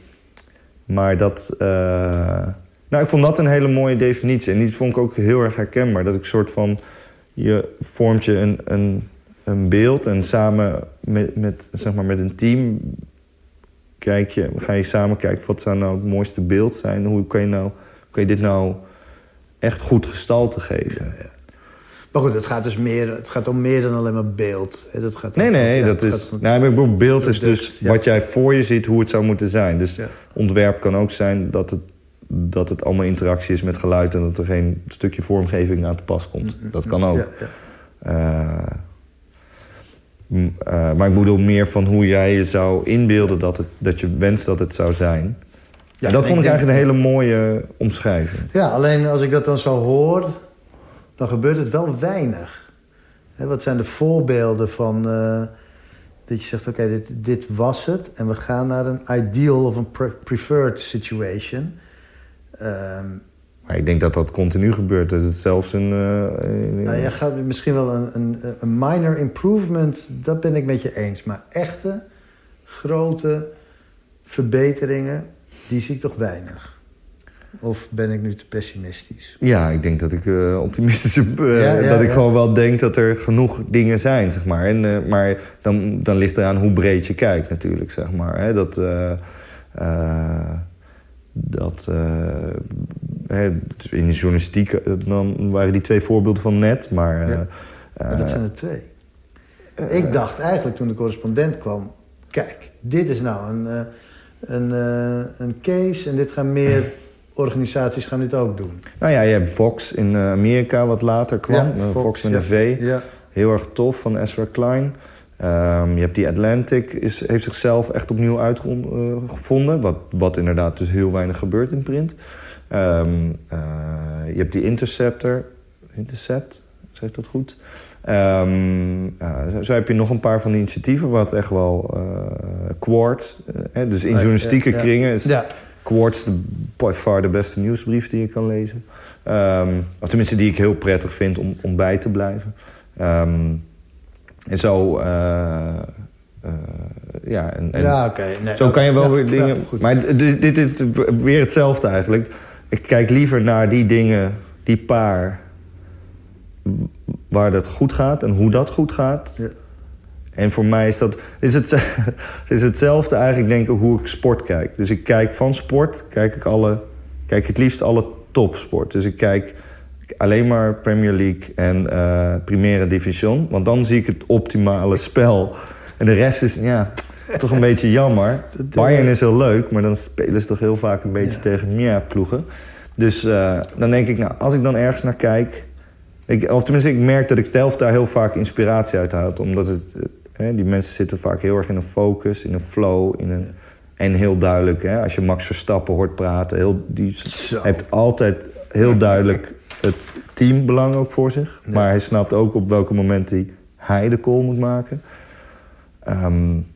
maar dat... Uh, nou, ik vond dat een hele mooie definitie. En die vond ik ook heel erg herkenbaar. Dat ik soort van... Je vormt je een, een, een beeld en samen met, met, zeg maar met een team... Kijk je, ga je samen kijken wat zou nou het mooiste beeld zijn. Hoe kan je, nou, kan je dit nou echt goed gestalte geven? Ja, ja. Maar goed, het gaat dus meer, het gaat om meer dan alleen maar beeld. Dat gaat nee, nee, ja, dat is. Nou, maar beeld is dus wat jij voor je ziet, hoe het zou moeten zijn. Dus ontwerp kan ook zijn dat het dat het allemaal interactie is met geluid... en dat er geen stukje vormgeving aan te pas komt. Mm-hmm. Dat kan ook. Ja, ja. Uh, maar ik bedoel meer van hoe jij je zou inbeelden... dat, het, dat je wenst dat het zou zijn. Ja, dat vond ik eigenlijk een hele mooie omschrijving. Ja, alleen als ik dat dan zo hoor... dan gebeurt het wel weinig. wat zijn de voorbeelden van... Uh, dat je zegt, oké, dit, dit was het... en we gaan naar een ideal of een preferred situation... Um, maar ik denk dat dat continu gebeurt. Dat het zelfs een... Uh, nou, je gaat misschien wel een, een, een, minor improvement, dat ben ik met je eens. Maar echte, grote verbeteringen, die zie ik toch weinig. Of ben ik nu te pessimistisch? Ja, ik denk dat ik uh, optimistisch uh, dat ik gewoon wel denk dat er genoeg dingen zijn, zeg maar. En, maar dan, dan ligt eraan hoe breed je kijkt natuurlijk, zeg maar. Hè? Dat dat in de journalistiek, eh, dan waren die twee voorbeelden van net, maar... Ja. maar dat zijn er twee. ik dacht eigenlijk toen de correspondent kwam... kijk, dit is nou een, een, een case en dit gaan meer organisaties gaan dit ook doen. Nou ja, je hebt Fox in Amerika wat later kwam. Ja, Fox, met een V. Ja. Heel erg tof van Ezra Klein. Um, je hebt die Atlantic, is, heeft zichzelf echt opnieuw uitgevonden. Uh, wat, wat inderdaad dus heel weinig gebeurt in print. Um, uh, je hebt die Interceptor. Intercept, zeg ik dat goed? Um, uh, zo heb je nog een paar van die initiatieven... wat echt wel Quartz... dus in journalistieke ja, ja, kringen is ja. Quartz de, by far de beste nieuwsbrief die je kan lezen. of tenminste die ik heel prettig vind om, om bij te blijven. Um, en zo... Uh, uh, ja, en, en ja oké. Nee, zo kan je wel weer dingen... Ja, maar dit, dit is weer hetzelfde eigenlijk. Ik kijk liever naar die dingen, die paar... waar dat goed gaat en hoe dat goed gaat... Ja. En voor mij is dat is het, is hetzelfde eigenlijk denk ik hoe ik sport kijk. Dus ik kijk van sport, kijk ik alle, kijk het liefst alle topsport. Dus ik kijk alleen maar Premier League en uh, Primera Division. Want dan zie ik het optimale spel. En de rest is, ja, toch een beetje jammer. Bayern is heel leuk, maar dan spelen ze toch heel vaak een beetje tegen ja, ploegen. Dus uh, dan denk ik, nou, als ik dan ergens naar kijk... Ik, of tenminste, ik merk dat ik zelf daar heel vaak inspiratie uit haal. Omdat het, hè, die mensen zitten vaak heel erg in een focus, in een flow. In een, en heel duidelijk, hè, als je Max Verstappen hoort praten... Heel, die heeft altijd heel duidelijk het teambelang ook voor zich. Maar hij snapt ook op welke moment hij, hij de call moet maken. Um,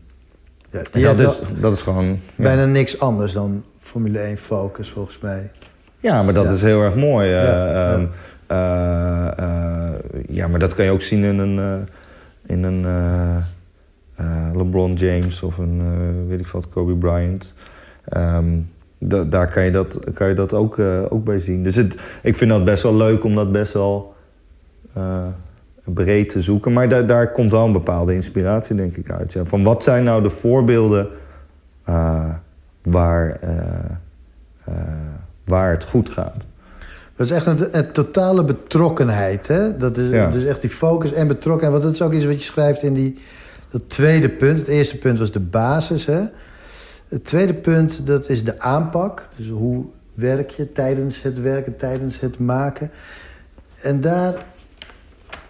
ja, dat, is, dat is gewoon... Bijna niks anders dan Formule 1 focus, volgens mij. Ja, maar dat is heel erg mooi. Ja, uh, uh, ja, maar dat kan je ook zien in een, in een LeBron James of een, weet ik wat, Kobe Bryant. Um, daar kan je dat, kan je dat ook, ook bij zien. Dus het, ik vind dat best wel leuk om dat best wel breed te zoeken. Maar daar, daar komt wel een bepaalde inspiratie, denk ik, uit. Ja. Van wat zijn nou de voorbeelden waar waar het goed gaat. Dat is echt een, een totale betrokkenheid. Hè? Dat is dus echt die focus en betrokkenheid. Want dat is ook iets wat je schrijft in die, dat tweede punt. Het eerste punt was de basis. Hè? Het tweede punt, dat is de aanpak. Dus hoe werk je tijdens het werken, tijdens het maken. En daar,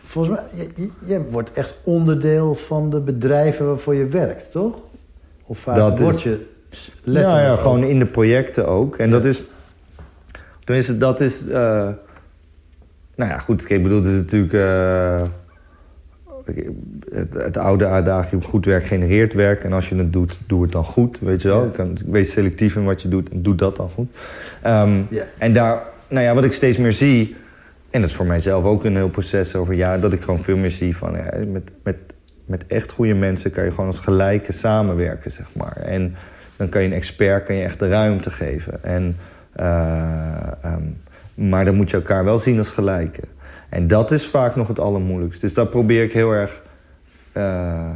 volgens mij, je, je wordt echt onderdeel van de bedrijven waarvoor je werkt, toch? Of vaak dat word je letterlijk... Ja, ja gewoon in de projecten ook. En dat is Tenminste, dat is... Uh, nou ja, goed, ik bedoel, het is natuurlijk... Uh, het, het, oude adagium, goed werk genereert werk. En als je het doet, doe het dan goed, weet je wel. Ja. Kan, wees selectief in wat je doet en doe dat dan goed. Um, ja. En daar, nou ja, wat ik steeds meer zie... En dat is voor mijzelf ook een heel proces over jaar... dat ik gewoon veel meer zie van... Ja, met, met, met echt goede mensen kan je gewoon als gelijke samenwerken, zeg maar. En dan kan je een expert kan je echt de ruimte geven. En... Uh, um, maar dan moet je elkaar wel zien als gelijken. En dat is vaak nog het allermoeilijkste. Dus daar probeer ik heel erg uh,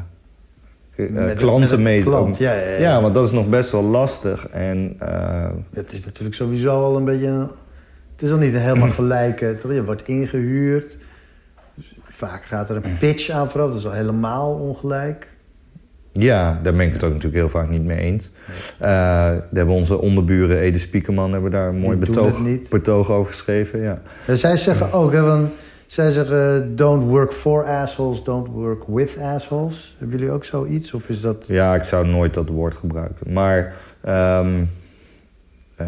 met klanten mee te klant, ja, ja, ja. ja, want dat is nog best wel lastig. En, uh, het is natuurlijk sowieso al een beetje... het is al niet helemaal gelijk. Je wordt ingehuurd. Vaak gaat er een pitch aan vooraf. Dat is al helemaal ongelijk. Ja, daar ben ik het ook natuurlijk heel vaak niet mee eens. Uh, daar hebben onze onderburen Ede Spiekerman hebben daar een mooi betoog, betoog over geschreven. Ja. En zij zeggen ook, hè, want zij zeggen... don't work for assholes, don't work with assholes. Hebben jullie ook zoiets? Of is dat... Ja, ik zou nooit dat woord gebruiken. Maar um, uh, uh,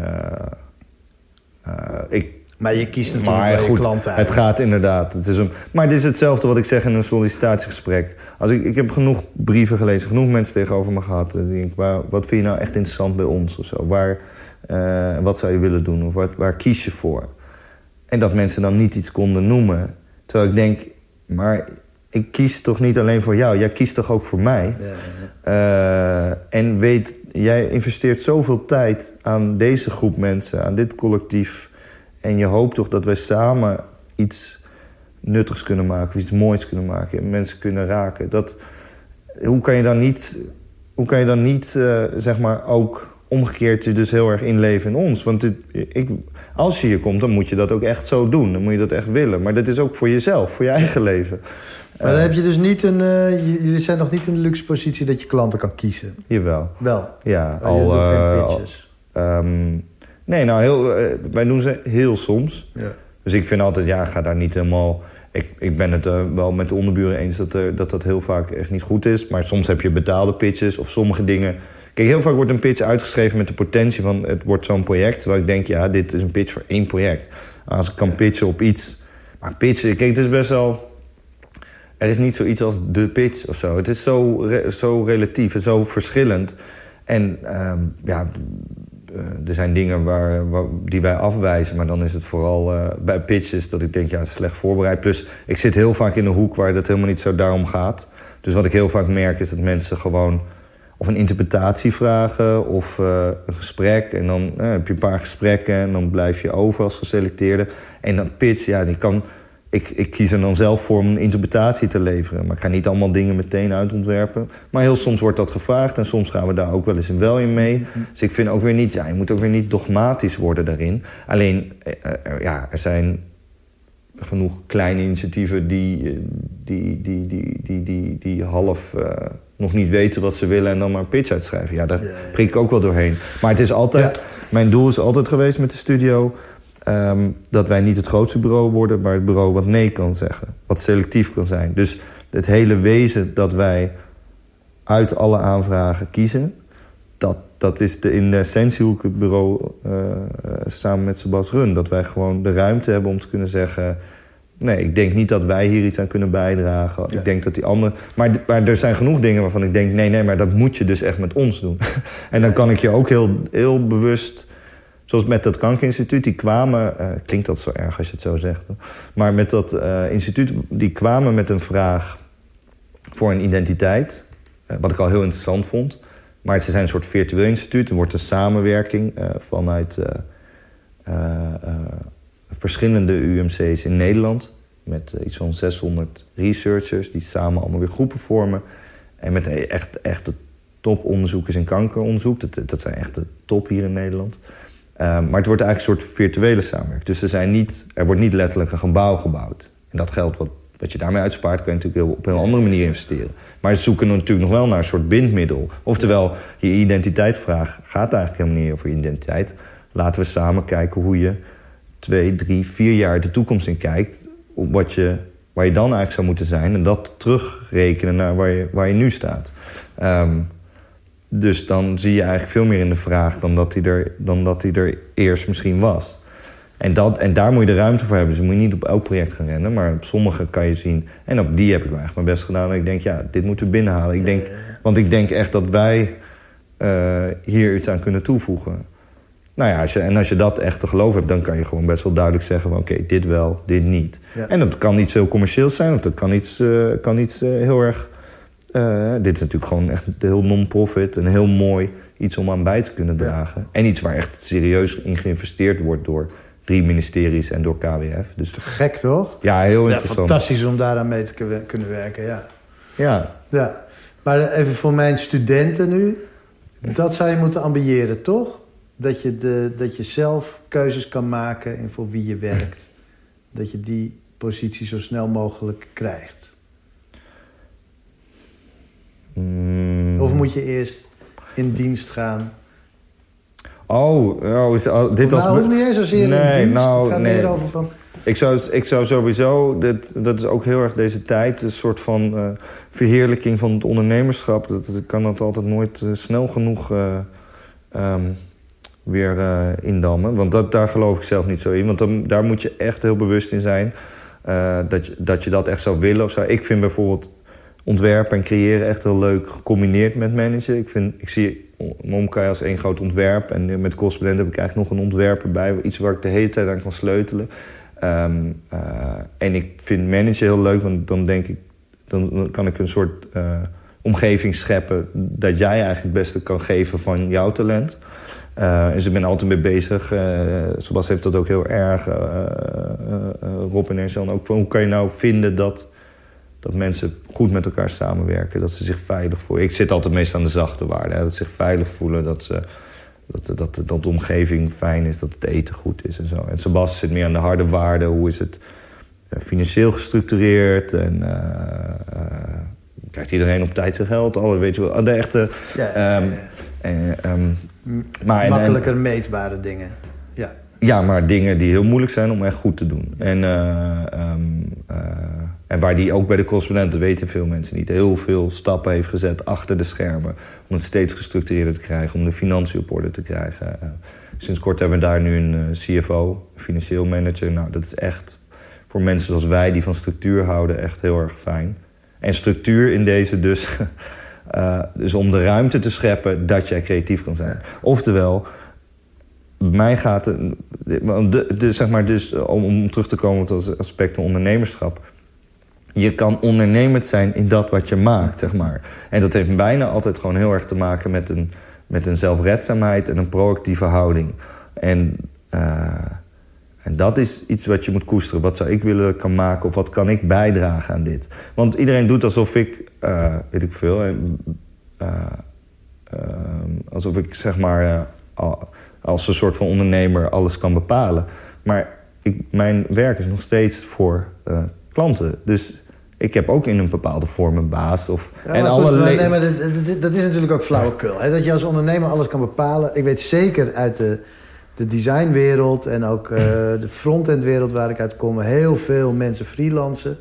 ik maar je kiest natuurlijk maar, goed, je klant uit. Het gaat inderdaad. Het is een, maar dit is hetzelfde wat ik zeg in een sollicitatiegesprek. Als ik, ik heb genoeg brieven gelezen, genoeg mensen tegenover me gehad. Die denk, waar, wat vind je nou echt interessant bij ons? Of zo? Waar, uh, wat zou je willen doen? Of wat, waar kies je voor? En dat mensen dan niet iets konden noemen. Terwijl ik denk, maar ik kies toch niet alleen voor jou. Jij kiest toch ook voor mij? Ja, ja. Uh, en weet, jij investeert zoveel tijd aan deze groep mensen, aan dit collectief en je hoopt toch dat wij samen iets nuttigs kunnen maken... of iets moois kunnen maken en mensen kunnen raken. Dat, hoe kan je dan niet, hoe kan je dan niet uh, zeg maar ook omgekeerd je dus heel erg inleven in ons? Want ik, als je hier komt, dan moet je dat ook echt zo doen. Dan moet je dat echt willen. Maar dat is ook voor jezelf, voor je eigen leven. Maar dan heb je dus niet een... Uh, jullie zijn nog niet in de luxe positie dat je klanten kan kiezen? Jawel. Wel? Ja, al... Uh, al um, Nee, nou, heel, uh, wij doen ze heel soms. Ja. Dus ik vind altijd, ja, ga daar niet helemaal... Ik, ik ben het uh, wel met de onderburen eens dat, dat dat heel vaak echt niet goed is. Maar soms heb je betaalde pitches of sommige dingen... Kijk, heel vaak wordt een pitch uitgeschreven met de potentie van... het wordt zo'n project, terwijl ik denk, ja, dit is een pitch voor één project. Als ik kan pitchen op iets... Maar pitchen, kijk, het is best wel... Er is niet zoiets als de pitch of zo. Het is zo, zo relatief en zo verschillend. En uh, ja, uh, er zijn dingen waar, die wij afwijzen, maar dan is het vooral uh, bij pitches dat ik denk, ja, het is slecht voorbereid. Plus, ik zit heel vaak in een hoek waar het helemaal niet zo daarom gaat. Dus wat ik heel vaak merk is dat mensen gewoon of een interpretatie vragen of uh, een gesprek. En dan heb je een paar gesprekken en dan blijf je over als geselecteerde. En dan pitch, ja, die kan ik, ik kies er dan zelf voor om een interpretatie te leveren. Maar ik ga niet allemaal dingen meteen uitontwerpen. Maar heel soms wordt dat gevraagd en soms gaan we daar ook wel eens wel in mee. Dus ik vind ook weer niet, ja, je moet ook weer niet dogmatisch worden daarin. Alleen, ja, er zijn genoeg kleine initiatieven die, die, die, die, die, die, die half nog niet weten wat ze willen en dan maar een pitch uitschrijven. Ja, daar prik ik ook wel doorheen. Maar het is altijd, mijn doel is altijd geweest met de studio Ehm, dat wij niet het grootste bureau worden, maar het bureau wat nee kan zeggen. Wat selectief kan zijn. Dus het hele wezen dat wij uit alle aanvragen kiezen... dat, dat is de, in de essentie hoe ik het bureau uh, samen met Sebas run. Dat wij gewoon de ruimte hebben om te kunnen zeggen... nee, ik denk niet dat wij hier iets aan kunnen bijdragen. Ik denk dat die andere... Maar, maar er zijn genoeg dingen waarvan ik denk... nee, nee, maar dat moet je dus echt met ons doen. en dan kan ik je ook heel, heel bewust Zoals met dat kankerinstituut, die kwamen... Uh, klinkt dat zo erg als je het zo zegt. Maar met dat uh, instituut, die kwamen met een vraag voor een identiteit. Uh, wat ik al heel interessant vond. Maar ze zijn een soort virtueel instituut. Er wordt een samenwerking vanuit verschillende UMC's in Nederland. Met iets van 600 researchers die samen allemaal weer groepen vormen. En met echt, echt de toponderzoekers in kankeronderzoek. Dat, dat zijn echt de top hier in Nederland. Ehm, maar het wordt eigenlijk een soort virtuele samenwerking. Dus er, zijn niet, er wordt niet letterlijk een gebouw gebouwd. En dat geld wat, wat je daarmee uitspaart... kun je natuurlijk op een andere manier investeren. Maar zoeken natuurlijk nog wel naar een soort bindmiddel. Oftewel, je identiteitsvraag gaat eigenlijk helemaal niet over identiteit. Laten we samen kijken hoe je twee, drie, vier jaar de toekomst in kijkt... Wat je, waar je dan eigenlijk zou moeten zijn... en dat terugrekenen naar waar je, waar je nu staat. Um, dus dan zie je eigenlijk veel meer in de vraag dan dat hij er, dan dat hij er eerst misschien was. En, dat, en daar moet je de ruimte voor hebben. Dus je moet niet op elk project gaan rennen. Maar op sommige kan je zien... En op die heb ik wel echt mijn best gedaan. En ik denk, ja, dit moeten we binnenhalen. Ik denk, want ik denk echt dat wij uh, hier iets aan kunnen toevoegen. Nou ja, als je, en als je dat echt te geloven hebt... dan kan je gewoon best wel duidelijk zeggen... van oké, dit wel, dit niet. En dat kan iets heel commercieels zijn... of dat kan iets, uh, kan iets uh, heel erg uh, dit is natuurlijk gewoon echt heel non-profit en heel mooi iets om aan bij te kunnen dragen. En iets waar echt serieus in geïnvesteerd wordt door drie ministeries en door KWF. Dus... Te gek, toch? Ja, heel interessant. fantastisch om daaraan mee te kunnen werken, ja. Ja. ja. Maar even voor mijn studenten nu. Dat zou je moeten ambiëren, toch? Dat je, de, dat je zelf keuzes kan maken in voor wie je werkt. Dat je die positie zo snel mogelijk krijgt. Mm. Of moet je eerst in dienst gaan? Oh, oh, is, oh dit nou, hoeft niet eens zozeer nee, in dienst. Nou, het gaat nee. meer over van... Ik zou, ik zou sowieso, dit, dat is ook heel erg deze tijd... een soort van uh, verheerlijking van het ondernemerschap. Dat, dat kan dat altijd nooit uh, snel genoeg uh, um, weer indammen. Want dat, daar geloof ik zelf niet zo in. Want dan, daar moet je echt heel bewust in zijn... dat, je, dat je dat echt zou willen of zo. Ik vind bijvoorbeeld ontwerpen en creëren echt heel leuk gecombineerd met managen. Ik, vind, ik zie Momkai als één groot ontwerp. En met correspondent heb ik eigenlijk nog een ontwerper bij. Iets waar ik de hele tijd aan kan sleutelen. Um, uh, en ik vind managen heel leuk, want dan denk ik... dan, kan ik een soort uh, omgeving scheppen... dat jij eigenlijk het beste kan geven van jouw talent. Uh, dus ik ben altijd mee bezig. Uh, heeft dat ook heel erg. Rob en Ernst ook. Hoe kan je nou vinden dat dat mensen goed met elkaar samenwerken. Dat ze zich veilig voelen. Ik zit altijd meestal aan de zachte waarden. Hè, dat ze zich veilig voelen. Dat, ze, dat, dat, dat de omgeving fijn is. Dat het eten goed is en zo. En Sebas zit meer aan de harde waarden. Hoe is het uh, financieel gestructureerd? En uh, uh, krijgt iedereen op tijd zijn geld? Alles, weet je wel. De echte... Ja, um, um, maar, Makkelijker en, meetbare dingen. Ja. ja, maar dingen die heel moeilijk zijn om echt goed te doen. En... Um, en waar die ook bij de correspondenten weten veel mensen niet. Heel veel stappen heeft gezet achter de schermen. Om het steeds gestructureerder te krijgen. Om de financiën op orde te krijgen. Uh, sinds kort hebben we daar nu een uh, CFO, financieel manager. Nou, dat is echt voor mensen zoals wij die van structuur houden echt heel erg fijn. En structuur in deze dus... uh, dus om de ruimte te scheppen dat jij creatief kan zijn. Oftewel, mij gaat. De, zeg maar dus, om, om terug te komen tot het aspect van ondernemerschap je kan ondernemend zijn in dat wat je maakt, zeg maar. En dat heeft bijna altijd gewoon heel erg te maken met een, met een zelfredzaamheid en een proactieve houding. En uh, En dat is iets wat je moet koesteren. Wat zou ik willen kan maken of wat kan ik bijdragen aan dit? Want iedereen doet alsof ik, uh, weet ik veel, uh, alsof ik zeg maar als een soort van ondernemer alles kan bepalen. Maar ik, mijn werk is nog steeds voor klanten. Dus ik heb ook in een bepaalde vorm een baas. Of, en alle nee, maar dat, dat, is natuurlijk ook flauwekul. Hè? Dat je als ondernemer alles kan bepalen. Ik weet zeker uit de, de designwereld en ook uh, de frontendwereld waar ik uit kom... heel veel mensen freelancen.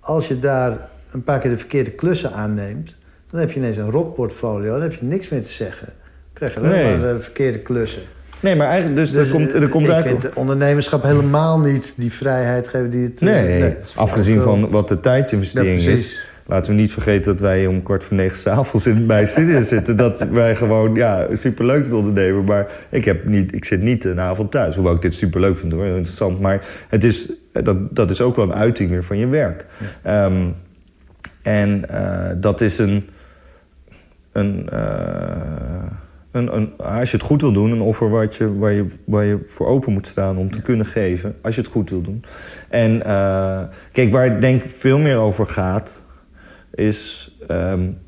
Als je daar een paar keer de verkeerde klussen aanneemt... dan heb je ineens een rotportfolio. Dan heb je niks meer te zeggen. Dan krijg je alleen maar uh, verkeerde klussen. Nee, maar eigenlijk, dus, dus er komt, er komt ik vind ondernemerschap helemaal niet die vrijheid geven die het... Nee, nee afgezien van wat de tijdsinvestering is... Laten we niet vergeten dat wij om kwart voor negen s'avonds in bij studio zitten. Dat wij gewoon, ja, superleuk te ondernemen. Maar ik, heb niet, ik zit niet een avond thuis. Hoewel ik dit superleuk vind hoor, interessant. Maar het is, dat, dat is ook wel een uiting weer van je werk. Ehm, en uh, dat is een... een uh, een, als je het goed wil doen, een offer wat je, waar, je, waar je voor open moet staan om te kunnen geven. Als je het goed wil doen. En uh, kijk, waar ik denk veel meer over gaat, is um,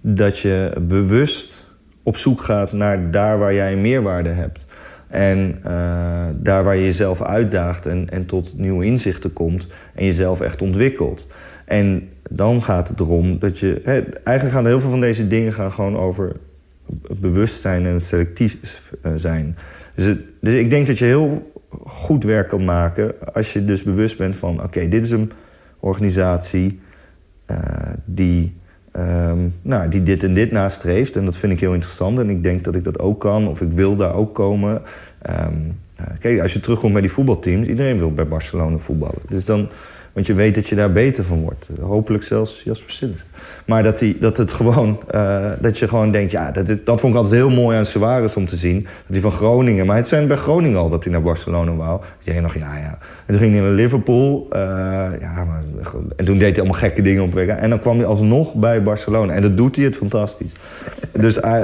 dat je bewust op zoek gaat naar daar waar jij meerwaarde hebt. En uh, daar waar je jezelf uitdaagt en, en tot nieuwe inzichten komt en jezelf echt ontwikkelt. En dan gaat het erom dat je. Hè, eigenlijk gaan heel veel van deze dingen gaan gewoon over bewustzijn en selectief eh, zijn. Dus, dus, ik denk dat je heel goed werk kan maken als je dus bewust bent van... oké, dit is een organisatie uh, die, um, nou, die dit en dit nastreeft. En dat vind ik heel interessant en ik denk dat ik dat ook kan of ik wil daar ook komen. Um, uh, kijk, als je terugkomt bij die voetbalteams... iedereen wil bij Barcelona voetballen. Dus dan, want je weet dat je daar beter van wordt. Hopelijk zelfs Jasper Sins. Maar dat, die, dat het gewoon, uh, dat je gewoon denkt, ja, dat, dat vond ik altijd heel mooi aan Suarez om te zien. Dat hij van Groningen, maar het zijn bij Groningen al dat hij naar Barcelona wou. Jij nog, ja, ja. En toen ging hij naar Liverpool. Uh, ja, maar, en toen deed hij allemaal gekke dingen op weg. En dan kwam hij alsnog bij Barcelona. En dat doet hij het fantastisch. dus uh,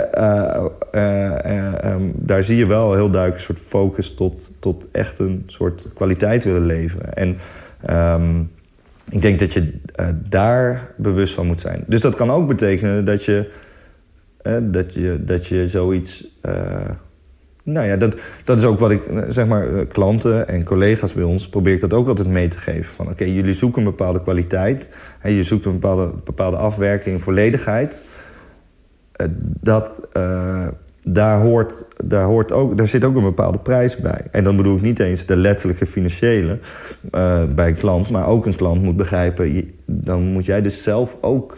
um, daar zie je wel heel duidelijk een soort focus tot, tot echt een soort kwaliteit willen leveren. En um, ik denk dat je uh, daar bewust van moet zijn. Dus dat kan ook betekenen dat je, uh, dat je, dat je zoiets. Uh, nou ja, dat, dat is ook wat ik, zeg maar, klanten en collega's bij ons probeer ik dat ook altijd mee te geven. Van oké, jullie zoeken een bepaalde kwaliteit. En je zoekt een bepaalde, bepaalde afwerking, volledigheid. dat daar, hoort, daar, hoort ook, daar zit ook een bepaalde prijs bij. En dan bedoel ik niet eens de letterlijke financiële uh, bij een klant... maar ook een klant moet begrijpen... dan moet jij dus zelf ook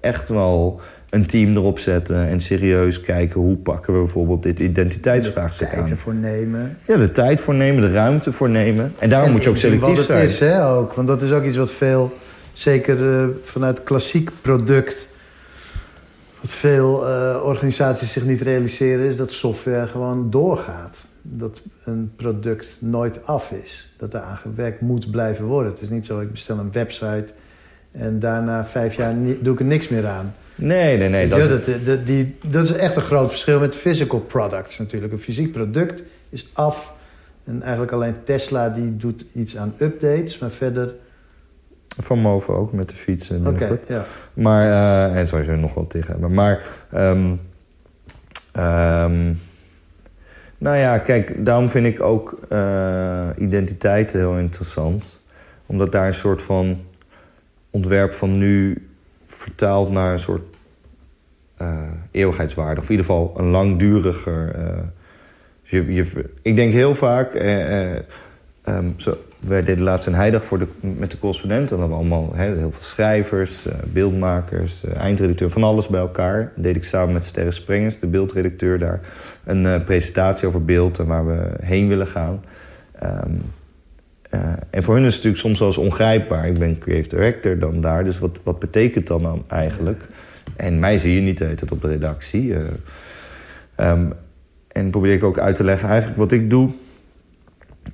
echt wel een team erop zetten... en serieus kijken hoe pakken we bijvoorbeeld dit identiteitsvraagstuk aan. De tijd ervoor nemen. Ja, de tijd voor nemen, de ruimte voor nemen. En daarom moet je ook selectief wat zijn. Wat het is, hè, ook. Want dat is ook iets wat veel, zeker uh, vanuit klassiek product wat veel uh, organisaties zich niet realiseren is dat software gewoon doorgaat. Dat een product nooit af is. Dat er aan gewerkt moet blijven worden. Het is niet zo, ik bestel een website en daarna vijf jaar doe ik er niks meer aan. Nee, nee, nee. Dat, dat, dat, die, dat is echt een groot verschil met physical products natuurlijk. Een fysiek product is af. En eigenlijk alleen Tesla die doet iets aan updates, maar verder van Movo ook met de fiets. Oké, okay, ja. Maar, uh, en sowieso nog wat tegen hebben. Maar, um, um, nou ja, kijk, daarom vind ik ook uh, identiteit heel interessant. Omdat daar een soort van ontwerp van nu vertaalt naar een soort uh, eeuwigheidswaarde. Of in ieder geval een langduriger... je, je, ik denk heel vaak... Um, zo, wij deden laatst een heidag voor de, met de correspondent. En dan we allemaal heel veel schrijvers, uh, beeldmakers, uh, eindredacteur, van alles bij elkaar. Dat deed ik samen met Sterre Sprengers, de beeldredacteur daar, een uh, presentatie over beeld en waar we heen willen gaan. Um, en voor hun is het natuurlijk soms wel eens ongrijpbaar. Ik ben creative director dan daar, dus wat, wat betekent dat dan eigenlijk? En mij zie je niet de hele tijd op de redactie. Um, en probeer ik ook uit te leggen eigenlijk wat ik doe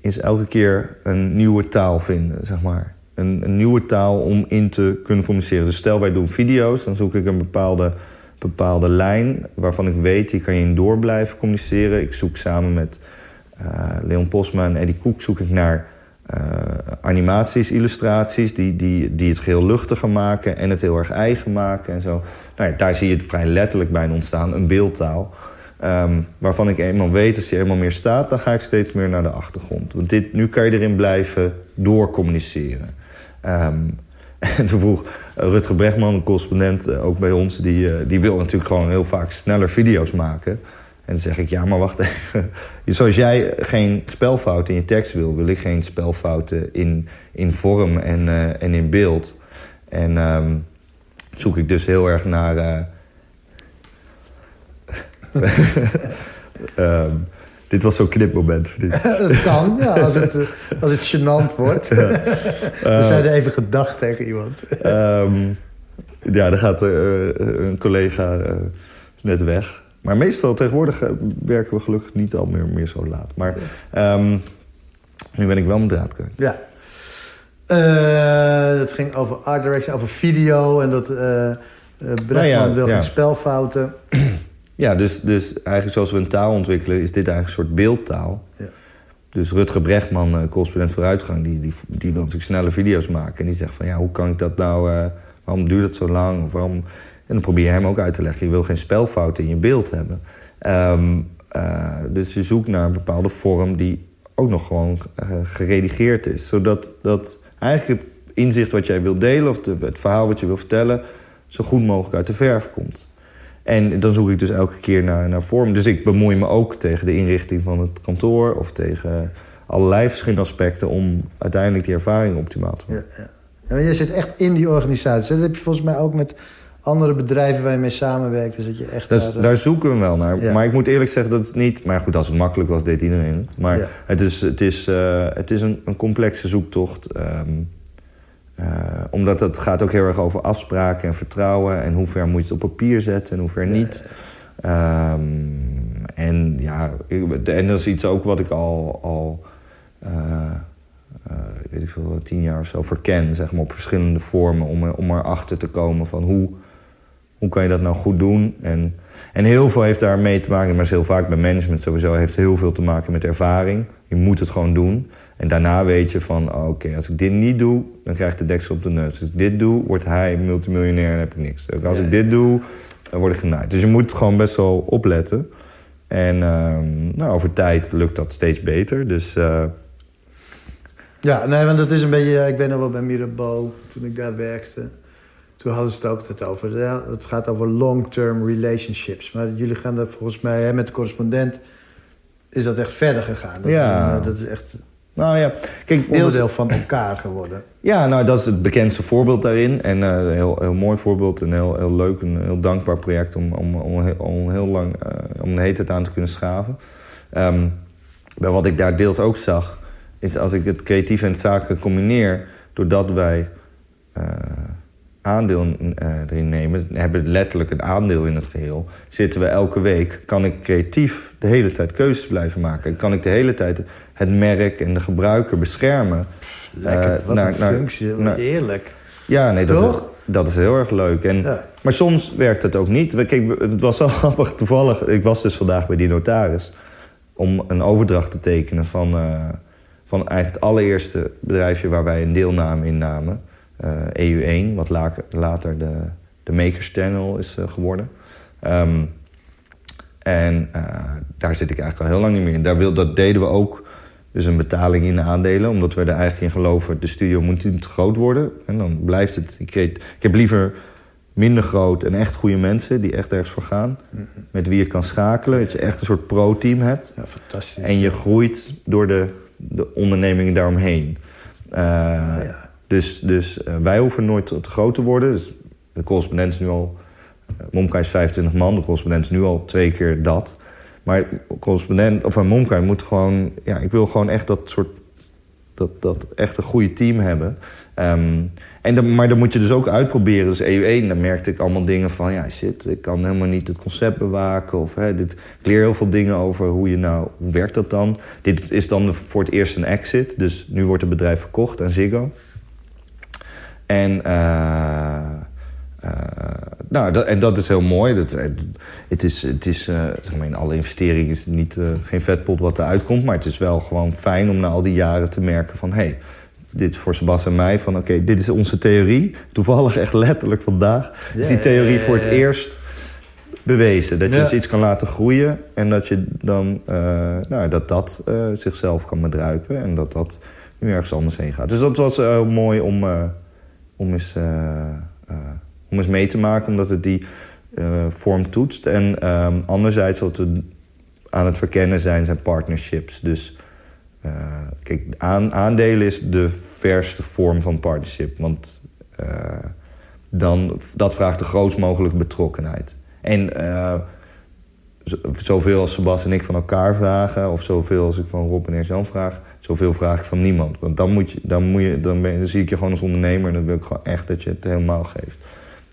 is elke keer een nieuwe taal vinden, zeg maar. Een, een, nieuwe taal om in te kunnen communiceren. Dus stel wij doen video's, dan zoek ik een bepaalde, bepaalde lijn... waarvan ik weet, die kan je in door blijven communiceren. Ik zoek samen met Leon Posma en Eddie Koek zoek ik naar animaties, illustraties... Die, die, die het geheel luchtiger maken en het heel erg eigen maken en zo. Nou ja, daar zie je het vrij letterlijk bij ontstaan, een beeldtaal... Ehm, waarvan ik eenmaal weet, als die eenmaal meer staat... dan ga ik steeds meer naar de achtergrond. Want dit, nu kan je erin blijven doorcommuniceren. Um, en toen vroeg Rutger Bregman, een correspondent uh, ook bij ons... Die, uh, die wil natuurlijk gewoon heel vaak sneller video's maken. En dan zeg ik, ja, maar wacht even. Zoals jij geen spelfouten in je tekst wil... wil ik geen spelfouten in, in vorm en, uh, en in beeld. En um, zoek ik dus heel erg naar um, dit was zo'n knipmoment. dat kan, ja, als het, als het gênant wordt. Ja. We zeiden even gedacht tegen iemand. Um, ja, dan gaat uh, een collega uh, net weg. Maar meestal tegenwoordig uh, werken we gelukkig niet al meer, meer zo laat. Maar um, nu ben ik wel mijn draad kwijt. Ja. dat ging over art direction, over video. En dat Brechtman nou ja, wil ja. geen spelfouten. Ja, dus, dus eigenlijk zoals we een taal ontwikkelen... is dit eigenlijk een soort beeldtaal. Ja. Dus Rutger Brechtman, uh, correspondent vooruitgang... Die, die, die wil natuurlijk snelle video's maken. En die zegt van, ja, hoe kan ik dat nou... Uh, waarom duurt het zo lang? Of waarom... En dan probeer je hem ook uit te leggen. Je wil geen spelfouten in je beeld hebben. Um, uh, dus je zoekt naar een bepaalde vorm... die ook nog gewoon geredigeerd is. Zodat dat eigenlijk het inzicht wat jij wilt delen... of de, het verhaal wat je wil vertellen... zo goed mogelijk uit de verf komt. En dan zoek ik dus elke keer naar, naar vorm. Dus ik bemoei me ook tegen de inrichting van het kantoor... of tegen allerlei verschillende aspecten... om uiteindelijk die ervaring optimaal te maken. Ja, ja. maar je zit echt in die organisatie. Dat heb je volgens mij ook met andere bedrijven waar je mee samenwerkt. Dus dat je echt daar, daar, daar zoeken we wel naar. Maar ik moet eerlijk zeggen dat het niet... Maar goed, als het makkelijk was, deed iedereen het. Maar het is, het is, uh, het is een, een complexe zoektocht... Um, uh, omdat het gaat ook heel erg over afspraken en vertrouwen... en hoe ver moet je het op papier zetten en hoe ver niet. Um, en ja, en dat is iets ook wat ik al, al uh, uh, weet ik veel, tien jaar of zo verken... Zeg maar, op verschillende vormen om, om erachter te komen van hoe, hoe kan je dat nou goed doen... En, en heel veel heeft daar mee te maken, maar is heel vaak bij management sowieso... heeft heel veel te maken met ervaring. Je moet het gewoon doen. En daarna weet je van, oh, oké, als ik dit niet doe, dan krijg ik de deksel op de neus. Als ik dit doe, wordt hij multimiljonair en heb ik niks. Als ik dit doe, dan word ik genaaid. Dus je moet gewoon best wel opletten. En uh, nou, over tijd lukt dat steeds beter. Dus... Uh... Ja, nee, want dat is een beetje... Ik ben nog wel bij Mirabeau, toen ik daar werkte. Toen hadden ze het ook het over. Ja, het gaat over long-term relationships. Maar jullie gaan daar volgens mij hè, met de correspondent... is dat echt verder gegaan. Dat ja. Is, dat is echt nou ja, kijk, deels... onderdeel van elkaar geworden. Ja, nou dat is het bekendste voorbeeld daarin. En uh, een heel, heel mooi voorbeeld, een heel, heel leuk, een heel dankbaar project... om, om, om, om heel lang, uh, om een hele tijd aan te kunnen schaven. Um, maar wat ik daar deels ook zag, is als ik het creatief en het zaken combineer... doordat wij uh, aandeel erin nemen, hebben letterlijk een aandeel in het geheel... zitten we elke week, kan ik creatief de hele tijd keuzes blijven maken. Kan ik de hele tijd het merk en de gebruiker beschermen. lekker, uh, wat naar, een functie, naar, eerlijk. Ja, nee, dat is, dat is heel erg leuk. En, ja. Maar soms werkt het ook niet. Kijk, het was wel grappig, toevallig... Ik was dus vandaag bij die notaris... om een overdracht te tekenen van, uh, van eigenlijk het allereerste bedrijfje... waar wij een deelname in namen. Uh, EU1, wat later, later de, de Makers Channel is geworden. Um, en daar zit ik eigenlijk al heel lang niet meer in. Daar wil, dat deden we ook dus een betaling in de aandelen, omdat we er eigenlijk in geloven... de studio moet niet te groot worden. En dan blijft het... Ik, ik heb liever minder groot en echt goede mensen... die echt ergens voor gaan. Met wie je kan schakelen. Dat je echt een soort pro-team hebt. Ja, fantastisch. En je groeit door de, de ondernemingen daaromheen. Uh, ja. Dus, dus uh, wij hoeven nooit te, groot te worden. Dus de correspondent is nu al... Uh, Momka is 25 man, de correspondent is nu al twee keer dat... Maar correspondent of een momkai moet gewoon... Ja, ik wil gewoon echt dat soort... Dat, dat echt een goede team hebben. Um, en dan, maar dan moet je dus ook uitproberen. Dus EU1, daar merkte ik allemaal dingen van... ja, shit, ik kan helemaal niet het concept bewaken. Of, hè, dit, ik leer heel veel dingen over hoe je nou... hoe werkt dat dan? Dit is dan voor het eerst een exit. Dus nu wordt het bedrijf verkocht aan Ziggo. En... Uh, uh, nou, dat, en dat is heel mooi. Dat, eh, het is, het is zeg maar, in alle investeringen is het niet, geen vetpot wat eruit komt. Maar het is wel gewoon fijn om na al die jaren te merken van... hey, dit is voor Sebas en mij van oké, dit is onze theorie. Toevallig echt letterlijk vandaag is die theorie voor het eerst bewezen. Dat je dus iets kan laten groeien en dat je dan uh, nou, dat dat uh, zichzelf kan bedruipen en dat dat nu ergens anders heen gaat. Dus dat was uh, mooi om, om, eens, om eens mee te maken, omdat het die vorm toetst. En um, anderzijds wat we aan het verkennen zijn, zijn partnerships. Dus kijk, aan, aandelen is de verste vorm van partnership, want dan, dat vraagt de grootst mogelijke betrokkenheid. En zoveel als Sebas en ik van elkaar vragen... of zoveel als ik van Rob en Jan vraag... zoveel vraag ik van niemand. Want dan, moet je, dan, moet je, dan, ben, dan zie ik je gewoon als ondernemer... en dan wil ik gewoon echt dat je het helemaal geeft.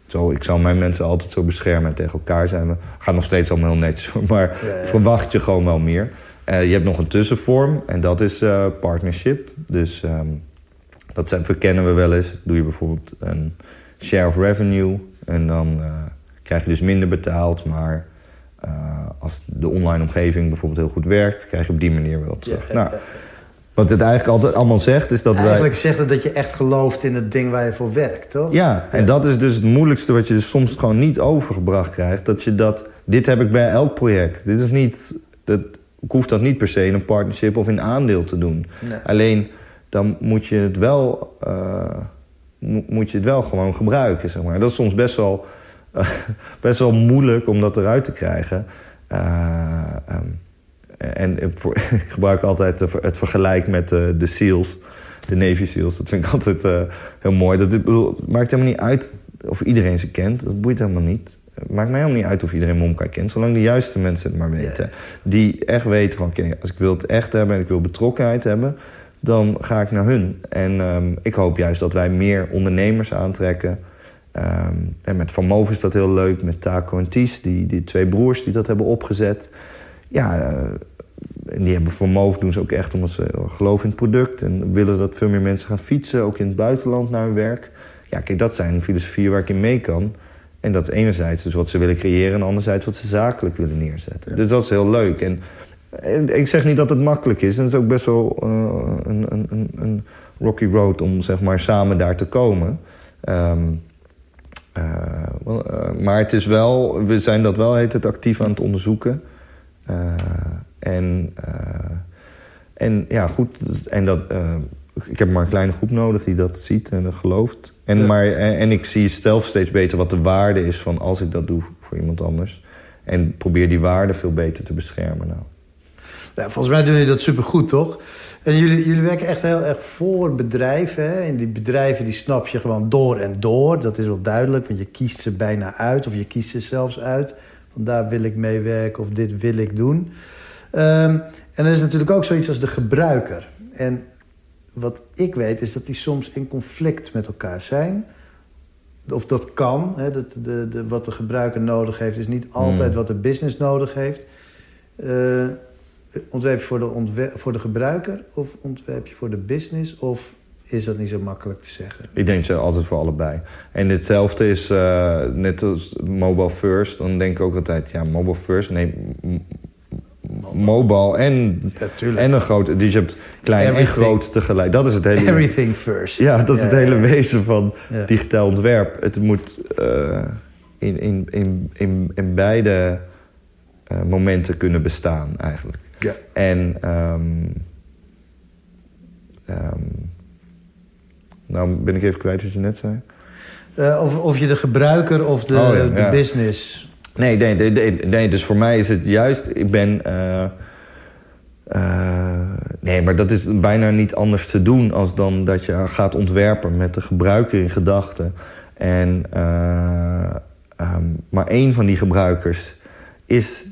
Zo, ik zal mijn mensen altijd zo beschermen en tegen elkaar zijn. We gaan nog steeds allemaal heel netjes, maar verwacht je gewoon wel meer. Uh, je hebt nog een tussenvorm en dat is uh, partnership. Dus um, dat zijn, verkennen we wel eens. Doe je bijvoorbeeld een share of revenue en dan... Uh, krijg je dus minder betaald. Maar als de online omgeving bijvoorbeeld heel goed werkt, krijg je op die manier wel terug. Ja, nou, wat het eigenlijk altijd allemaal zegt, is dat eigenlijk wij... Eigenlijk zegt het dat je echt gelooft in het ding waar je voor werkt, toch? Ja, en dat is dus het moeilijkste wat je dus soms gewoon niet overgebracht krijgt. Dat je dat... Dit heb ik bij elk project. Dit is niet... Dat, ik hoef dat niet per se in een partnership of in aandeel te doen. Nee. Alleen, dan moet je het wel... Uh, moet je het wel gewoon gebruiken, zeg maar. Dat is soms best wel best wel moeilijk om dat eruit te krijgen. Uh, um, en ik gebruik altijd het vergelijk met uh, de SEALs, de Navy SEALs. Dat vind ik altijd uh, heel mooi. Dat, het maakt helemaal niet uit of iedereen ze kent. Dat boeit helemaal niet. Het maakt mij helemaal niet uit of iedereen Momkai kent. Zolang de juiste mensen het maar weten. Die echt weten van, oké, als ik wil het echt hebben... en ik wil betrokkenheid hebben, dan ga ik naar hun. En um, ik hoop juist dat wij meer ondernemers aantrekken... Um, en met Van Moof is dat heel leuk, met Taco en Ties, die, die twee broers die dat hebben opgezet. Ja, uh, die hebben Van Moof doen ze ook echt omdat ze geloven in het product... en willen dat veel meer mensen gaan fietsen, ook in het buitenland naar hun werk. Ja, kijk, dat zijn filosofieën waar ik in mee kan. En dat is enerzijds dus wat ze willen creëren... en anderzijds wat ze zakelijk willen neerzetten. Dus dat is heel leuk. En, ik zeg niet dat het makkelijk is. En het is ook best wel uh, een, een, een rocky road om zeg maar, samen daar te komen... Um, uh, maar het is wel, we zijn dat wel heet het actief aan het onderzoeken. Uh, en, en ja, goed. En dat, ik heb maar een kleine groep nodig die dat ziet en dat gelooft. En, ja. maar, en, en, ik zie zelf steeds beter wat de waarde is van als ik dat doe voor iemand anders. En probeer die waarde veel beter te beschermen. Nou. Ja, volgens mij doen jullie dat supergoed, toch? En jullie, jullie werken echt heel erg voor bedrijven. Hè? En die bedrijven die snap je gewoon door en door. Dat is wel duidelijk, want je kiest ze bijna uit. Of je kiest ze zelfs uit. Van daar wil ik mee werken of dit wil ik doen. Um, en er is natuurlijk ook zoiets als de gebruiker. En wat ik weet is dat die soms in conflict met elkaar zijn. Of dat kan. Hè? Dat de, de, wat de gebruiker nodig heeft is niet altijd mm. wat de business nodig heeft. Uh, Ontwerp je voor de, voor de gebruiker of ontwerp je voor de business? Of is dat niet zo makkelijk te zeggen? Ik denk ze altijd voor allebei. En hetzelfde is uh, net als mobile first. Dan denk ik ook altijd, ja, mobile first. Nee, mobile en, ja, en een grote. Dus je hebt klein Everything. en groot tegelijk. Dat is het hele... Everything first. Ja, dat is ja, het hele wezen van digitaal ontwerp. Het moet uh, in, in, in, in, in beide uh, momenten kunnen bestaan eigenlijk. Ja. En um, um, nou ben ik even kwijt wat je net zei. Uh, of, of je de gebruiker of de, oh, ja, de ja. business. Nee, nee, nee, nee, dus voor mij is het juist... Ik ben... Uh, uh, nee, maar dat is bijna niet anders te doen... als dan dat je gaat ontwerpen met de gebruiker in gedachten. En, um, maar één van die gebruikers is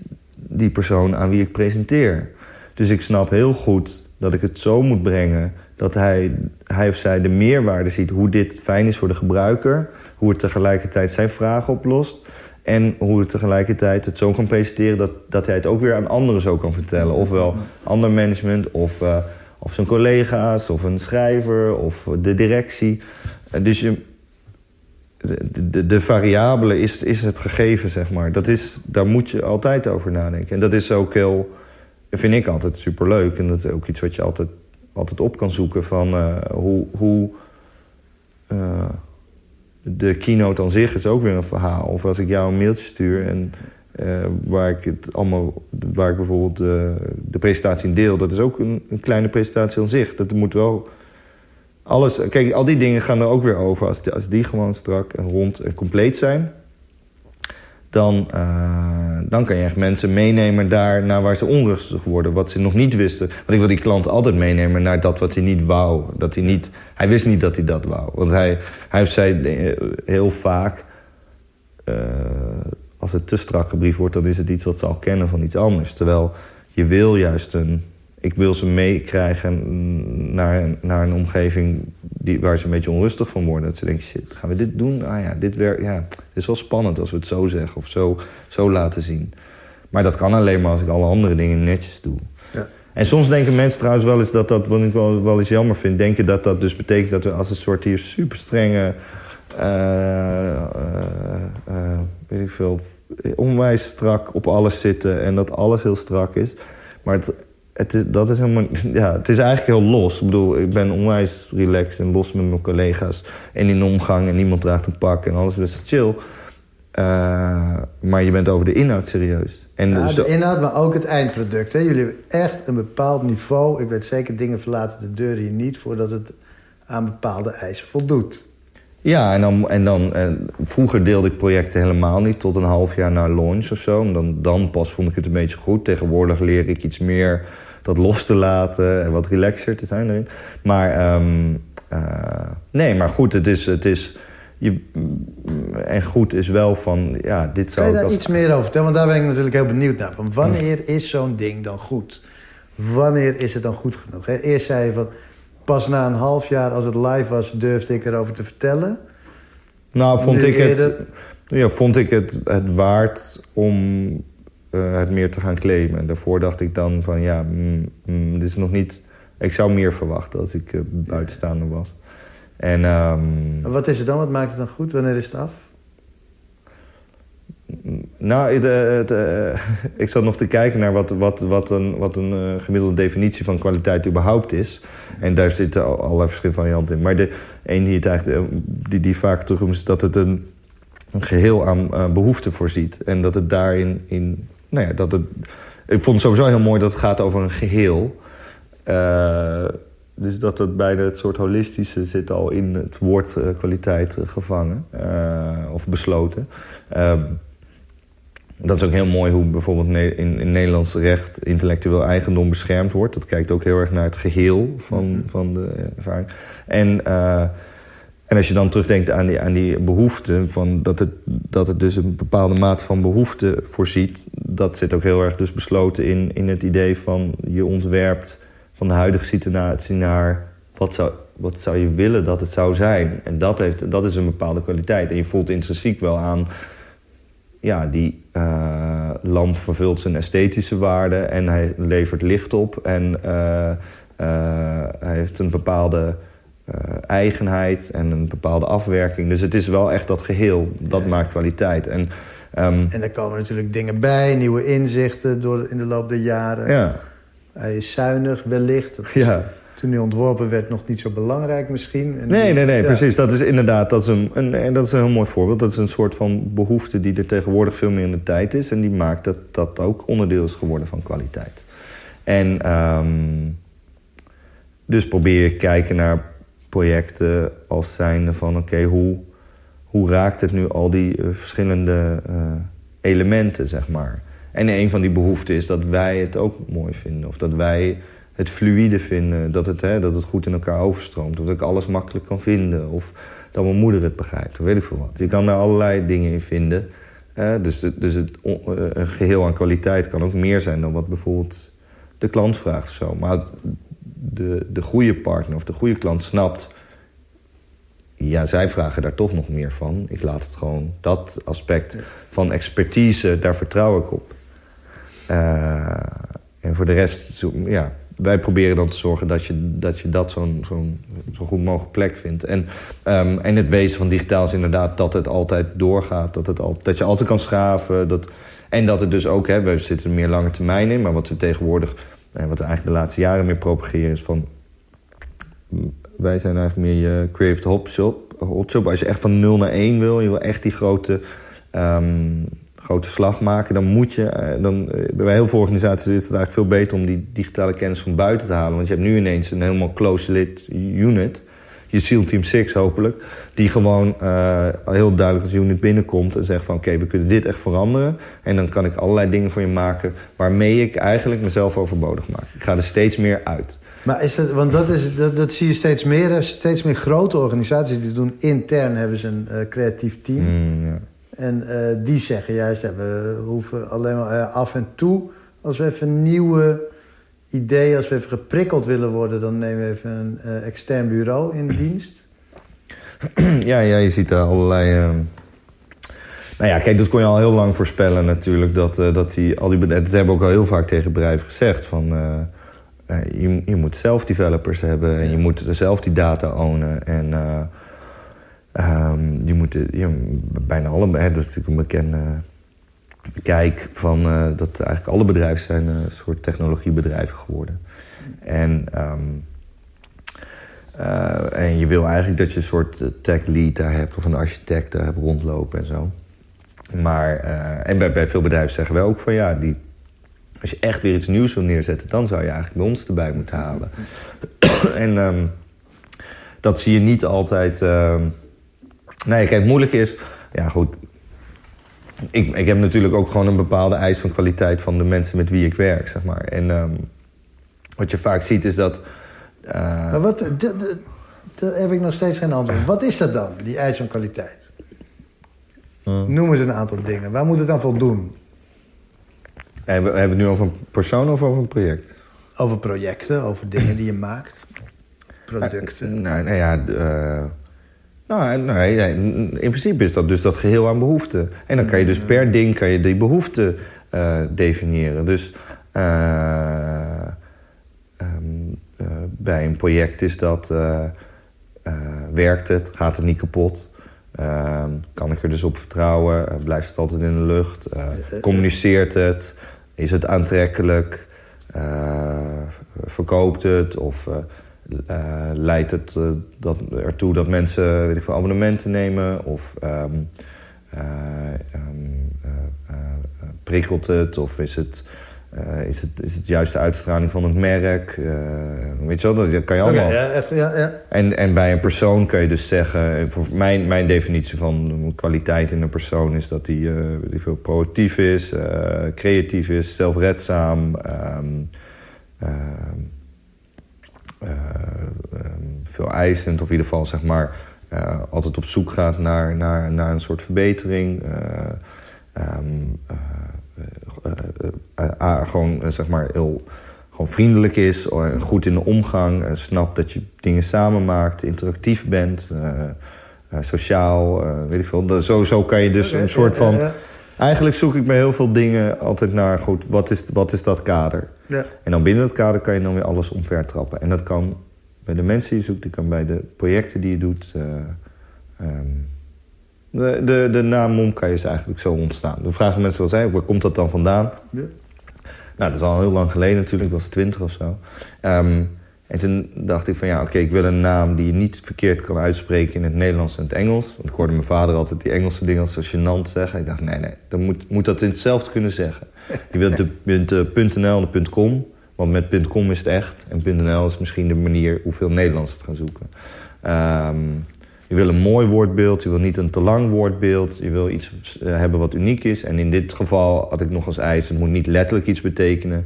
die persoon aan wie ik presenteer. Dus ik snap heel goed dat ik het zo moet brengen dat hij, hij of zij de meerwaarde ziet hoe dit fijn is voor de gebruiker, hoe het tegelijkertijd zijn vragen oplost en hoe het tegelijkertijd het zo kan presenteren dat, dat hij het ook weer aan anderen zo kan vertellen. Ofwel ander management of, uh, of zijn collega's of een schrijver of de directie. Uh, dus je, de, de, variabele is, is het gegeven, zeg maar. Dat is, daar moet je altijd over nadenken. En dat is ook heel, vind ik altijd superleuk. En dat is ook iets wat je altijd, altijd op kan zoeken van uh, hoe... hoe uh, de keynote aan zich is ook weer een verhaal. Of als ik jou een mailtje stuur en uh, waar ik het allemaal, waar ik bijvoorbeeld de presentatie in deel, dat is ook een, een, kleine presentatie aan zich. Dat moet wel alles. Kijk, al die dingen gaan er ook weer over. Als, als die gewoon strak en rond en compleet zijn, dan, uh, dan kan je echt mensen meenemen daar naar waar ze onrustig worden. Wat ze nog niet wisten. Want ik wil die klant altijd meenemen naar dat wat hij niet wou. Dat hij, niet, hij wist niet dat hij dat wou. Want hij, hij zei heel vaak... Uh, als het te strak gebriefd wordt, dan is het iets wat ze al kennen van iets anders. Terwijl je wil juist een... Ik wil ze meekrijgen naar, naar een omgeving die, waar ze een beetje onrustig van worden. Dat ze denken, shit, gaan we dit doen? Ah ja, dit werkt. Ja, het is wel spannend als we het zo zeggen of zo, zo laten zien. Maar dat kan alleen maar als ik alle andere dingen netjes doe. Ja. En soms denken mensen trouwens wel eens dat dat, wat ik wel, wel eens jammer vind, denken dat dat dus betekent dat we als een soort hier super strenge, uh, uh, uh, weet ik veel, onwijs strak op alles zitten en dat alles heel strak is. Maar het, het is, dat is helemaal, ja, het is eigenlijk heel los. Ik bedoel, ik ben onwijs relaxed en los met mijn collega's. En in omgang en niemand draagt een pak en alles is chill. Uh, maar je bent over de inhoud serieus. En ja, dus de inhoud, maar ook het eindproduct. Hè? Jullie hebben echt een bepaald niveau. Ik weet zeker, dingen verlaten de deur hier niet... voordat het aan bepaalde eisen voldoet. Ja, en dan, en dan eh, vroeger deelde ik projecten helemaal niet tot een half jaar na launch of zo. En dan, dan pas vond ik het een beetje goed. Tegenwoordig leer ik iets meer dat los te laten en wat relaxer te zijn erin. Maar um, uh, nee, maar goed, het is. Het is je, en goed is wel van, ja, dit zou... Kan je daar iets meer over vertellen? Want daar ben ik natuurlijk heel benieuwd naar. Van wanneer is zo'n ding dan goed? Wanneer is het dan goed genoeg? Eerst zei je van, pas na een half jaar als het live was... durfde ik erover te vertellen. Nou, vond ik het, ja, vond ik het, het waard om uh, het meer te gaan claimen. Daarvoor dacht ik dan van ja, mm, mm, dit is nog niet... Ik zou meer verwachten als ik uh, buitenstaander was. En, um, wat is het dan? Wat maakt het dan goed? Wanneer is het af? Nou, het, uh, ik zat nog te kijken naar wat, wat, wat een, wat een gemiddelde definitie van kwaliteit überhaupt is. En daar zitten allerlei verschillende varianten in. Maar de een die, het eigenlijk, die, die vaak terugkomt is dat het een, een geheel aan behoeften voorziet. En dat het daarin in nou ja, dat het, ik vond het sowieso heel mooi dat het gaat over een geheel. Dus dat het bijna het soort holistische zit al in het woord kwaliteit gevangen. of besloten. Ehm, dat is ook heel mooi hoe bijvoorbeeld in, in Nederlands recht intellectueel eigendom beschermd wordt. Dat kijkt ook heel erg naar het geheel van, mm -hmm. van de ervaring. En en als je dan terugdenkt aan die, aan die behoefte... Van dat, het, dat het dus een bepaalde mate van behoefte voorziet... dat zit ook heel erg dus besloten in, in het idee van... je ontwerpt van de huidige situatie naar... wat zou, wat zou je willen dat het zou zijn? En dat, heeft, dat is een bepaalde kwaliteit. En je voelt intrinsiek wel aan... ja, die uh, lamp vervult zijn esthetische waarde... en hij levert licht op en uh, uh, hij heeft een bepaalde eigenheid en een bepaalde afwerking. Dus het is wel echt dat geheel. Dat maakt kwaliteit. En, um, en er komen natuurlijk dingen bij, nieuwe inzichten door, in de loop der jaren. Ja. Hij is zuinig, wellicht. Dat ja. Toen ontworpen werd, nog niet zo belangrijk misschien. En nee, nee, nee, ja. precies. Dat is inderdaad dat is een, een, en dat is een heel mooi voorbeeld. Dat is een soort van behoefte die er tegenwoordig veel meer in de tijd is. En die maakt dat dat ook onderdeel is geworden van kwaliteit. En um, dus probeer je kijken naar projecten als zijnde van... oké, hoe, hoe raakt het nu al die uh, verschillende uh, elementen, zeg maar. En een van die behoeften is dat wij het ook mooi vinden. Of dat wij het fluïde vinden. Dat het, hè, dat het goed in elkaar overstroomt. Of dat ik alles makkelijk kan vinden. Of dat mijn moeder het begrijpt. Of weet ik veel wat. Je kan daar allerlei dingen in vinden. Dus dus het, een geheel aan kwaliteit kan ook meer zijn... dan wat bijvoorbeeld de klant vraagt. Zo. Maar de, de goede partner of de goede klant snapt... ja, zij vragen daar toch nog meer van. Ik laat het gewoon, dat aspect van expertise, daar vertrouw ik op. Uh, en voor de rest, ja, wij proberen dan te zorgen dat je dat, je dat zo'n zo'n zo goed mogelijk plek vindt. En, um, en het wezen van digitaal is inderdaad dat het altijd doorgaat. Dat, het al, dat je altijd kan schaven. Dat, en dat het dus ook, hè, we zitten meer lange termijn in... maar wat we tegenwoordig, en wat we eigenlijk de laatste jaren meer propageren... is van, wij zijn eigenlijk meer je creative hotshop. hotshop. Als je echt van 0 naar 1 wil, je wil echt die grote... Um, grote slag maken, dan moet je... Eh, dan, eh, bij heel veel organisaties is het eigenlijk veel beter om die digitale kennis van buiten te halen. Want je hebt nu ineens een helemaal close-lit unit. Je SEAL Team 6 hopelijk. Die gewoon uh, heel duidelijk als unit binnenkomt en zegt van... oké, we kunnen dit echt veranderen. En dan kan ik allerlei dingen voor je maken... waarmee ik eigenlijk mezelf overbodig maak. Ik ga er steeds meer uit. Maar is dat, want dat, is, dat, dat zie je steeds meer. Steeds meer grote organisaties die doen intern hebben ze een uh, creatief team. Mm, ja. En uh, die zeggen juist, ja, we hoeven alleen maar uh, af en toe... als we even nieuwe ideeën, als we even geprikkeld willen worden... dan nemen we even een uh, extern bureau in dienst. Ja, ja, je ziet daar allerlei... Nou ja, kijk, dat kon je al heel lang voorspellen natuurlijk. Dat, dat die, al die bedrijven, hebben ook al heel vaak tegen bedrijven gezegd van... je, je moet zelf developers hebben en je moet zelf die data ownen. En Um, je moet bijna alle, hè, dat is natuurlijk een bekende kijk van uh, dat eigenlijk alle bedrijven zijn een soort technologiebedrijven geworden. En, um, uh, en je wil eigenlijk dat je een soort tech lead daar hebt of een architect daar hebt rondlopen en zo. Maar, en bij, veel bedrijven zeggen wij ook van ja, die, als je echt weer iets nieuws wil neerzetten, dan zou je eigenlijk bij ons erbij moeten halen. en um, dat zie je niet altijd. Nee, kijk, moeilijk is... Ja, goed. Ik, ik heb natuurlijk ook gewoon een bepaalde eis van kwaliteit... van de mensen met wie ik werk, zeg maar. En um, wat je vaak ziet is dat... Uh... Maar wat... Daar heb ik nog steeds geen antwoord. Wat is dat dan, die eis van kwaliteit? Uh. Noem eens een aantal dingen. Waar moet het dan voldoen? Hebben we het nu over een persoon of over een project? Over projecten, over dingen die je maakt. Producten. Uh, nou, nou ja... Uh, nou, nee, nee, in principe is dat dus dat geheel aan behoeften. En dan kan je dus per ding kan je die behoeften uh, definiëren. Dus uh, um, uh, bij een project is dat... werkt het? Gaat het niet kapot? Ehm, kan ik er dus op vertrouwen? blijft het altijd in de lucht? communiceert het? Is het aantrekkelijk? verkoopt het? Of leidt het uh, dat, ertoe dat mensen weet ik veel, abonnementen nemen? Of um, uh, um, prikkelt het? Of is het, is, het, is het juist de uitstraling van het merk? weet je wel, dat, kan je allemaal. Okay, ja, echt, ja, ja. En, en bij een persoon kun je dus zeggen... Voor mijn, mijn definitie van kwaliteit in een persoon is dat hij veel proactief is... creatief is, zelfredzaam... Uh, um, veel eisend, of in ieder geval zeg maar, uh, altijd op zoek gaat naar, naar, naar een soort verbetering. Uh, um, gewoon zeg maar heel gewoon vriendelijk is, goed in de omgang, snapt dat je dingen samen maakt, interactief bent, sociaal, weet ik veel. Zo, zo kan je dus een soort van Eigenlijk zoek ik bij heel veel dingen altijd naar... goed, wat is, wat is dat kader? Ja. En dan binnen dat kader kan je dan weer alles omvertrappen. En dat kan bij de mensen die je zoekt, dat kan bij de projecten die je doet. Uh, um, de, de, de naam Momkai is eigenlijk zo ontstaan. Dan vragen mensen wel eens, waar komt dat dan vandaan? Ja. Nou, dat is al heel lang geleden natuurlijk, dat was twintig of zo. Um, en toen dacht ik van ja, oké, ik wil een naam die je niet verkeerd kan uitspreken in het Nederlands en het Engels. Want ik hoorde mijn vader altijd die Engelse dingen als gênant zeggen. Ik dacht, nee, nee, dan moet, moet dat in hetzelfde kunnen zeggen. Je wilt de, de .nl en de .com, want met .com is het echt. En .nl is misschien de manier hoeveel Nederlands het gaan zoeken. Um, je wil een mooi woordbeeld, je wil niet een te lang woordbeeld. Je wil iets eh, hebben wat uniek is. En in dit geval had ik nog als eis, het moet niet letterlijk iets betekenen.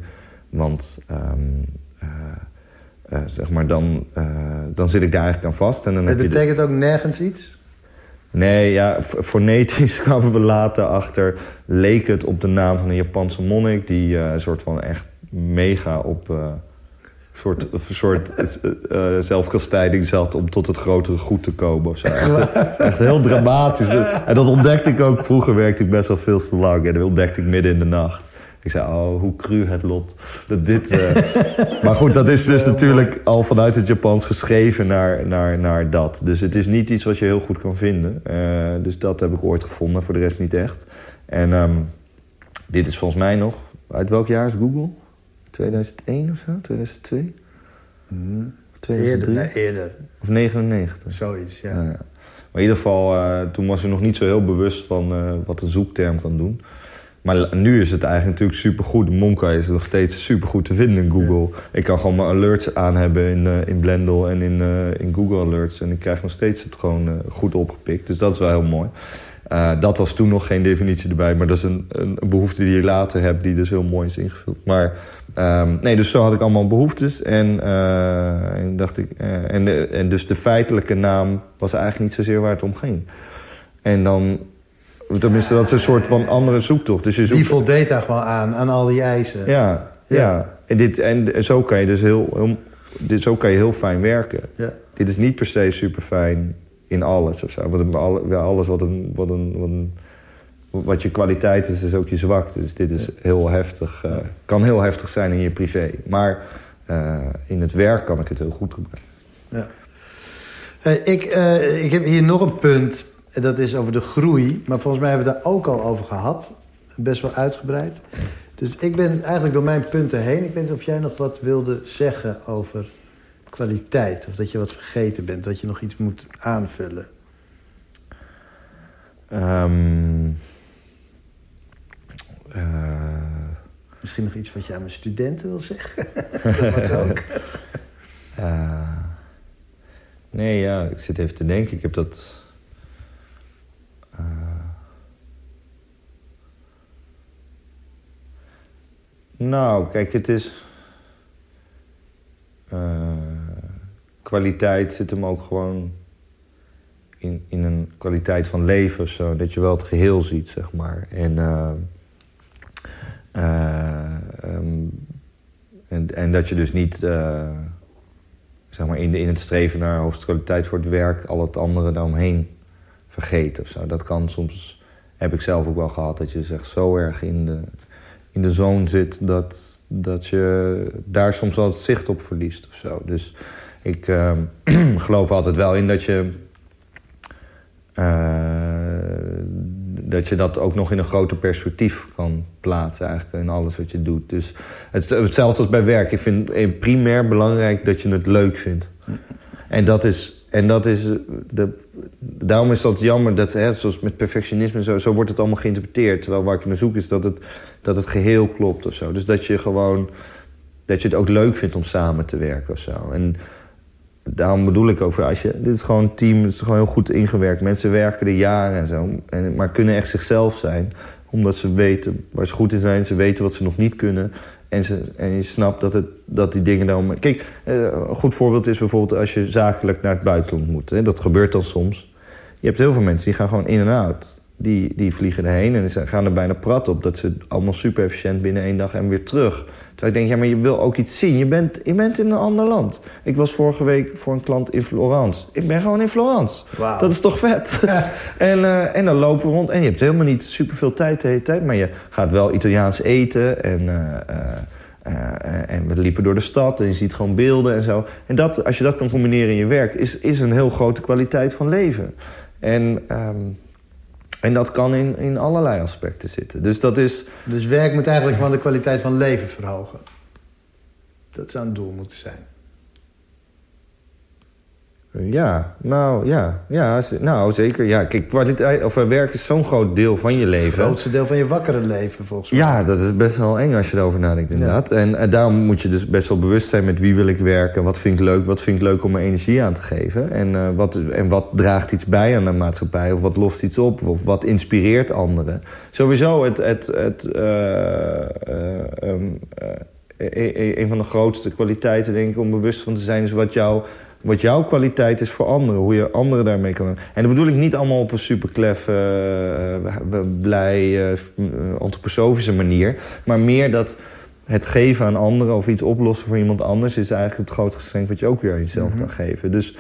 Want... Um, uh, zeg maar, dan, uh, dan zit ik daar eigenlijk aan vast. En dan het betekent ook nergens iets? Nee, ja, fonetisch kwamen we later achter... leek het op de naam van een Japanse monnik... die uh, een soort van echt mega op... soort, soort zelfkastijding zat om tot het grotere goed te komen. Of zo. Echt, echt, heel dramatisch. En dat ontdekte ik ook. Vroeger werkte ik best wel veel te lang. En dat ontdekte ik midden in de nacht. Ik zei, oh, hoe cru het lot. Dat dit, uh... maar goed, dat is dus natuurlijk al vanuit het Japans geschreven naar, naar, naar dat. Dus het is niet iets wat je heel goed kan vinden. Uh, dus dat heb ik ooit gevonden, voor de rest niet echt. En um, dit is volgens mij nog... Uit welk jaar is Google? 2001 of zo? 2002? Mm. 2003? Eerder, nee, eerder. Of 99? Zoiets, ja. Maar in ieder geval, uh, toen was je nog niet zo heel bewust van wat een zoekterm kan doen. Maar nu is het eigenlijk natuurlijk supergoed. Monka is nog steeds supergoed te vinden in Google. Ja. Ik kan gewoon mijn alerts aan hebben in, uh, in Blendel en in, in Google Alerts. En ik krijg nog steeds het gewoon goed opgepikt. Dus dat is wel heel mooi. dat was toen nog geen definitie erbij. Maar dat is een, een, behoefte die je later hebt die dus heel mooi is ingevuld. Maar Um, nee, dus zo had ik allemaal behoeftes. En, uh, en dacht ik, uh, en, de, en dus de feitelijke naam was eigenlijk niet zozeer waar het om ging. En dan, tenminste, dat is een soort van andere zoektocht. Dus je zoekt... Die voldeed daar gewoon aan, aan al die eisen. Ja, ja. ja. En, dit, en, zo kan je dus heel, heel, dit, zo kan je heel fijn werken. Ja. Dit is niet per se super fijn in alles of zo. Want alles wat een, wat een, wat een wat je kwaliteit is, is ook je zwakte. Dus dit is heel heftig. Uh, kan heel heftig zijn in je privé. Maar uh, in het werk kan ik het heel goed gebruiken. Ja. Hey, ik, uh, ik heb hier nog een punt. En dat is over de groei. Maar volgens mij hebben we daar ook al over gehad. Best wel uitgebreid. Dus ik ben eigenlijk door mijn punten heen. Ik weet niet of jij nog wat wilde zeggen over kwaliteit. Of dat je wat vergeten bent. Dat je nog iets moet aanvullen. Um... Uh... Misschien nog iets wat je aan mijn studenten wil zeggen? dat mag ook. Uh... Nee, ja, ik zit even te denken. Ik heb dat... Uh... Nou, kijk, het is... kwaliteit zit hem ook gewoon in, in een kwaliteit van leven zo. Dat je wel het geheel ziet, zeg maar. En... Uh, um, en, en dat je dus niet zeg maar in, de, in het streven naar hoogste kwaliteit voor het werk al het andere daaromheen vergeet of zo. Dat kan soms, heb ik zelf ook wel gehad, dat je zeg zo erg in de, in de zone zit dat, dat je daar soms wel het zicht op verliest of zo. Dus ik uh, geloof altijd wel in dat je. Uh, dat je dat ook nog in een groter perspectief kan plaatsen eigenlijk in alles wat je doet. Dus het, hetzelfde als bij werk. Ik vind primair belangrijk dat je het leuk vindt. En dat is, en dat is de, daarom is dat jammer dat, zoals met perfectionisme, zo, zo wordt het allemaal geïnterpreteerd. Terwijl waar ik naar zoek is dat het, dat het geheel klopt of zo. Dus dat je gewoon, dat je het ook leuk vindt om samen te werken of zo. En daarom bedoel ik over, als je, dit is gewoon een team, het is gewoon heel goed ingewerkt. Mensen werken er jaren en zo, en, maar kunnen echt zichzelf zijn. Omdat ze weten waar ze goed in zijn, ze weten wat ze nog niet kunnen. En, ze, en je snapt dat, het, dat die dingen dan... Kijk, eh, een goed voorbeeld is bijvoorbeeld als je zakelijk naar het buitenland moet. Hè? Dat gebeurt dan soms. Je hebt heel veel mensen die gaan gewoon in en uit. Die, die vliegen erheen en ze gaan er bijna prat op... dat ze allemaal super efficiënt binnen één dag en weer terug... Terwijl ik denk, ja, maar je wil ook iets zien. Je bent, je bent in een ander land. Ik was vorige week voor een klant in Florence. Ik ben gewoon in Florence. Wow. Dat is toch vet? en, uh, en dan lopen we rond. En je hebt helemaal niet superveel tijd de hele tijd. Maar je gaat wel Italiaans eten. En, uh, uh, en we liepen door de stad. En je ziet gewoon beelden en zo. En dat, als je dat kan combineren in je werk... is, is een heel grote kwaliteit van leven. En... Um, en dat kan in, in allerlei aspecten zitten. Dus dat is... Dus werk moet eigenlijk gewoon de kwaliteit van leven verhogen. Dat zou een doel moeten zijn. Ja, nou ja, ja, nou zeker. Ja, kijk, kwaliteit of eh, werk is zo'n groot deel van je leven. Het grootste deel van je wakkere leven, volgens mij. Ja, dat is best wel eng als je erover nadenkt, inderdaad. En, en, eh, daarom moet je dus best wel bewust zijn met wie wil ik werken, wat vind ik leuk, wat vind ik leuk om mijn energie aan te geven. En, uh, wat, en wat draagt iets bij aan de maatschappij, of wat lost iets op, of wat inspireert anderen. Sowieso het. het, het uh, uh, um, een van de grootste kwaliteiten, denk ik, om bewust van te zijn, is wat jou wat jouw kwaliteit is voor anderen. Hoe je anderen daarmee kan... En dat bedoel ik niet allemaal op een superklef, uh, blij, uh, antroposofische manier. Maar meer dat het geven aan anderen of iets oplossen voor iemand anders... is eigenlijk het grootste geschenk wat je ook weer aan jezelf mm -hmm. kan geven. Dus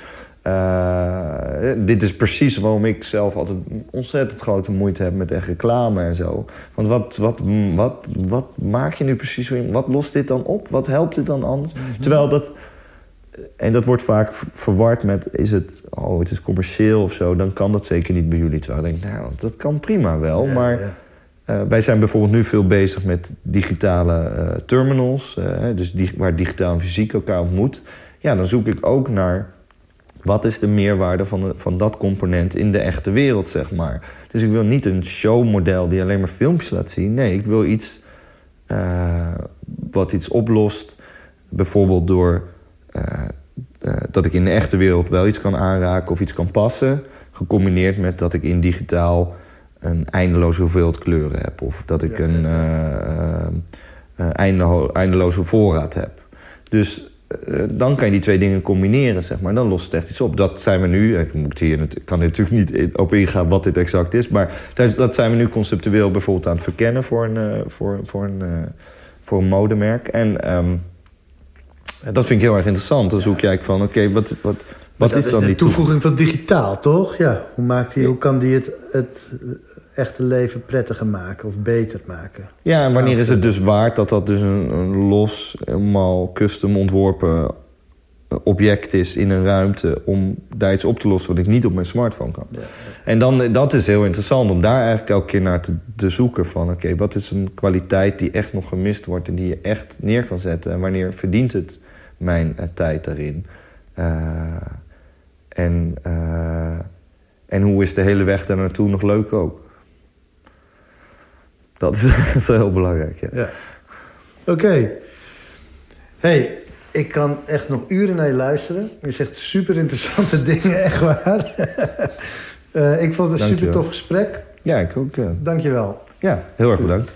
Eh, dit is precies waarom ik zelf altijd ontzettend grote moeite heb met echt reclame en zo. Want wat, wat, wat, wat maak je nu precies? Wat lost dit dan op? Wat helpt dit dan anders? Mhm. Terwijl dat. En dat wordt vaak verward met: is het, oh, het is commercieel of zo, dan kan dat zeker niet bij jullie. Terwijl ik denk, nou, dat kan prima wel. maar eh, wij zijn bijvoorbeeld nu veel bezig met digitale uh, terminals, dus die, waar digitaal en fysiek elkaar ontmoet. Ja, dan zoek ik ook naar wat is de meerwaarde van, de, van dat component in de echte wereld, zeg maar. Dus ik wil niet een showmodel die alleen maar filmpjes laat zien. Nee, ik wil iets wat iets oplost. Bijvoorbeeld door dat ik in de echte wereld wel iets kan aanraken of iets kan passen. Gecombineerd met dat ik in digitaal een eindeloze hoeveelheid kleuren heb. Of dat ik een eindeloze voorraad heb. Dus eh, dan kan je die twee dingen combineren, zeg maar. Dan lost het echt iets op. Dat zijn we nu... Ik, moet hier, ik kan natuurlijk niet op ingaan wat dit exact is... maar dat zijn we nu conceptueel bijvoorbeeld aan het verkennen... voor een, voor, voor een, voor een modemerk. En um, dat vind ik heel erg interessant. Dan zoek je eigenlijk van, oké, okay, wat, wat, wat is, is dan die toevoeging van digitaal, toch? Ja, hoe, maakt die, hoe kan die het, het echte leven prettiger maken of beter maken. Ja, en wanneer is het dus waard dat dat dus een, een los, helemaal custom ontworpen object is in een ruimte om daar iets op te lossen wat ik niet op mijn smartphone kan. Ja, En dan, dat is heel interessant om daar eigenlijk elke keer naar te, te zoeken van oké, wat is een kwaliteit die echt nog gemist wordt en die je echt neer kan zetten en wanneer verdient het mijn uh, tijd daarin. Uh, en, uh, en hoe is de hele weg daar naartoe nog leuk ook. Dat is, dat is heel belangrijk, ja. ja. Oké. Okay. hey, ik kan echt nog uren naar je luisteren. Je zegt super interessante dingen, echt waar. uh, ik vond het een super tof gesprek. Ja, ik ook. Ja. Dank je wel. Ja, heel erg bedankt.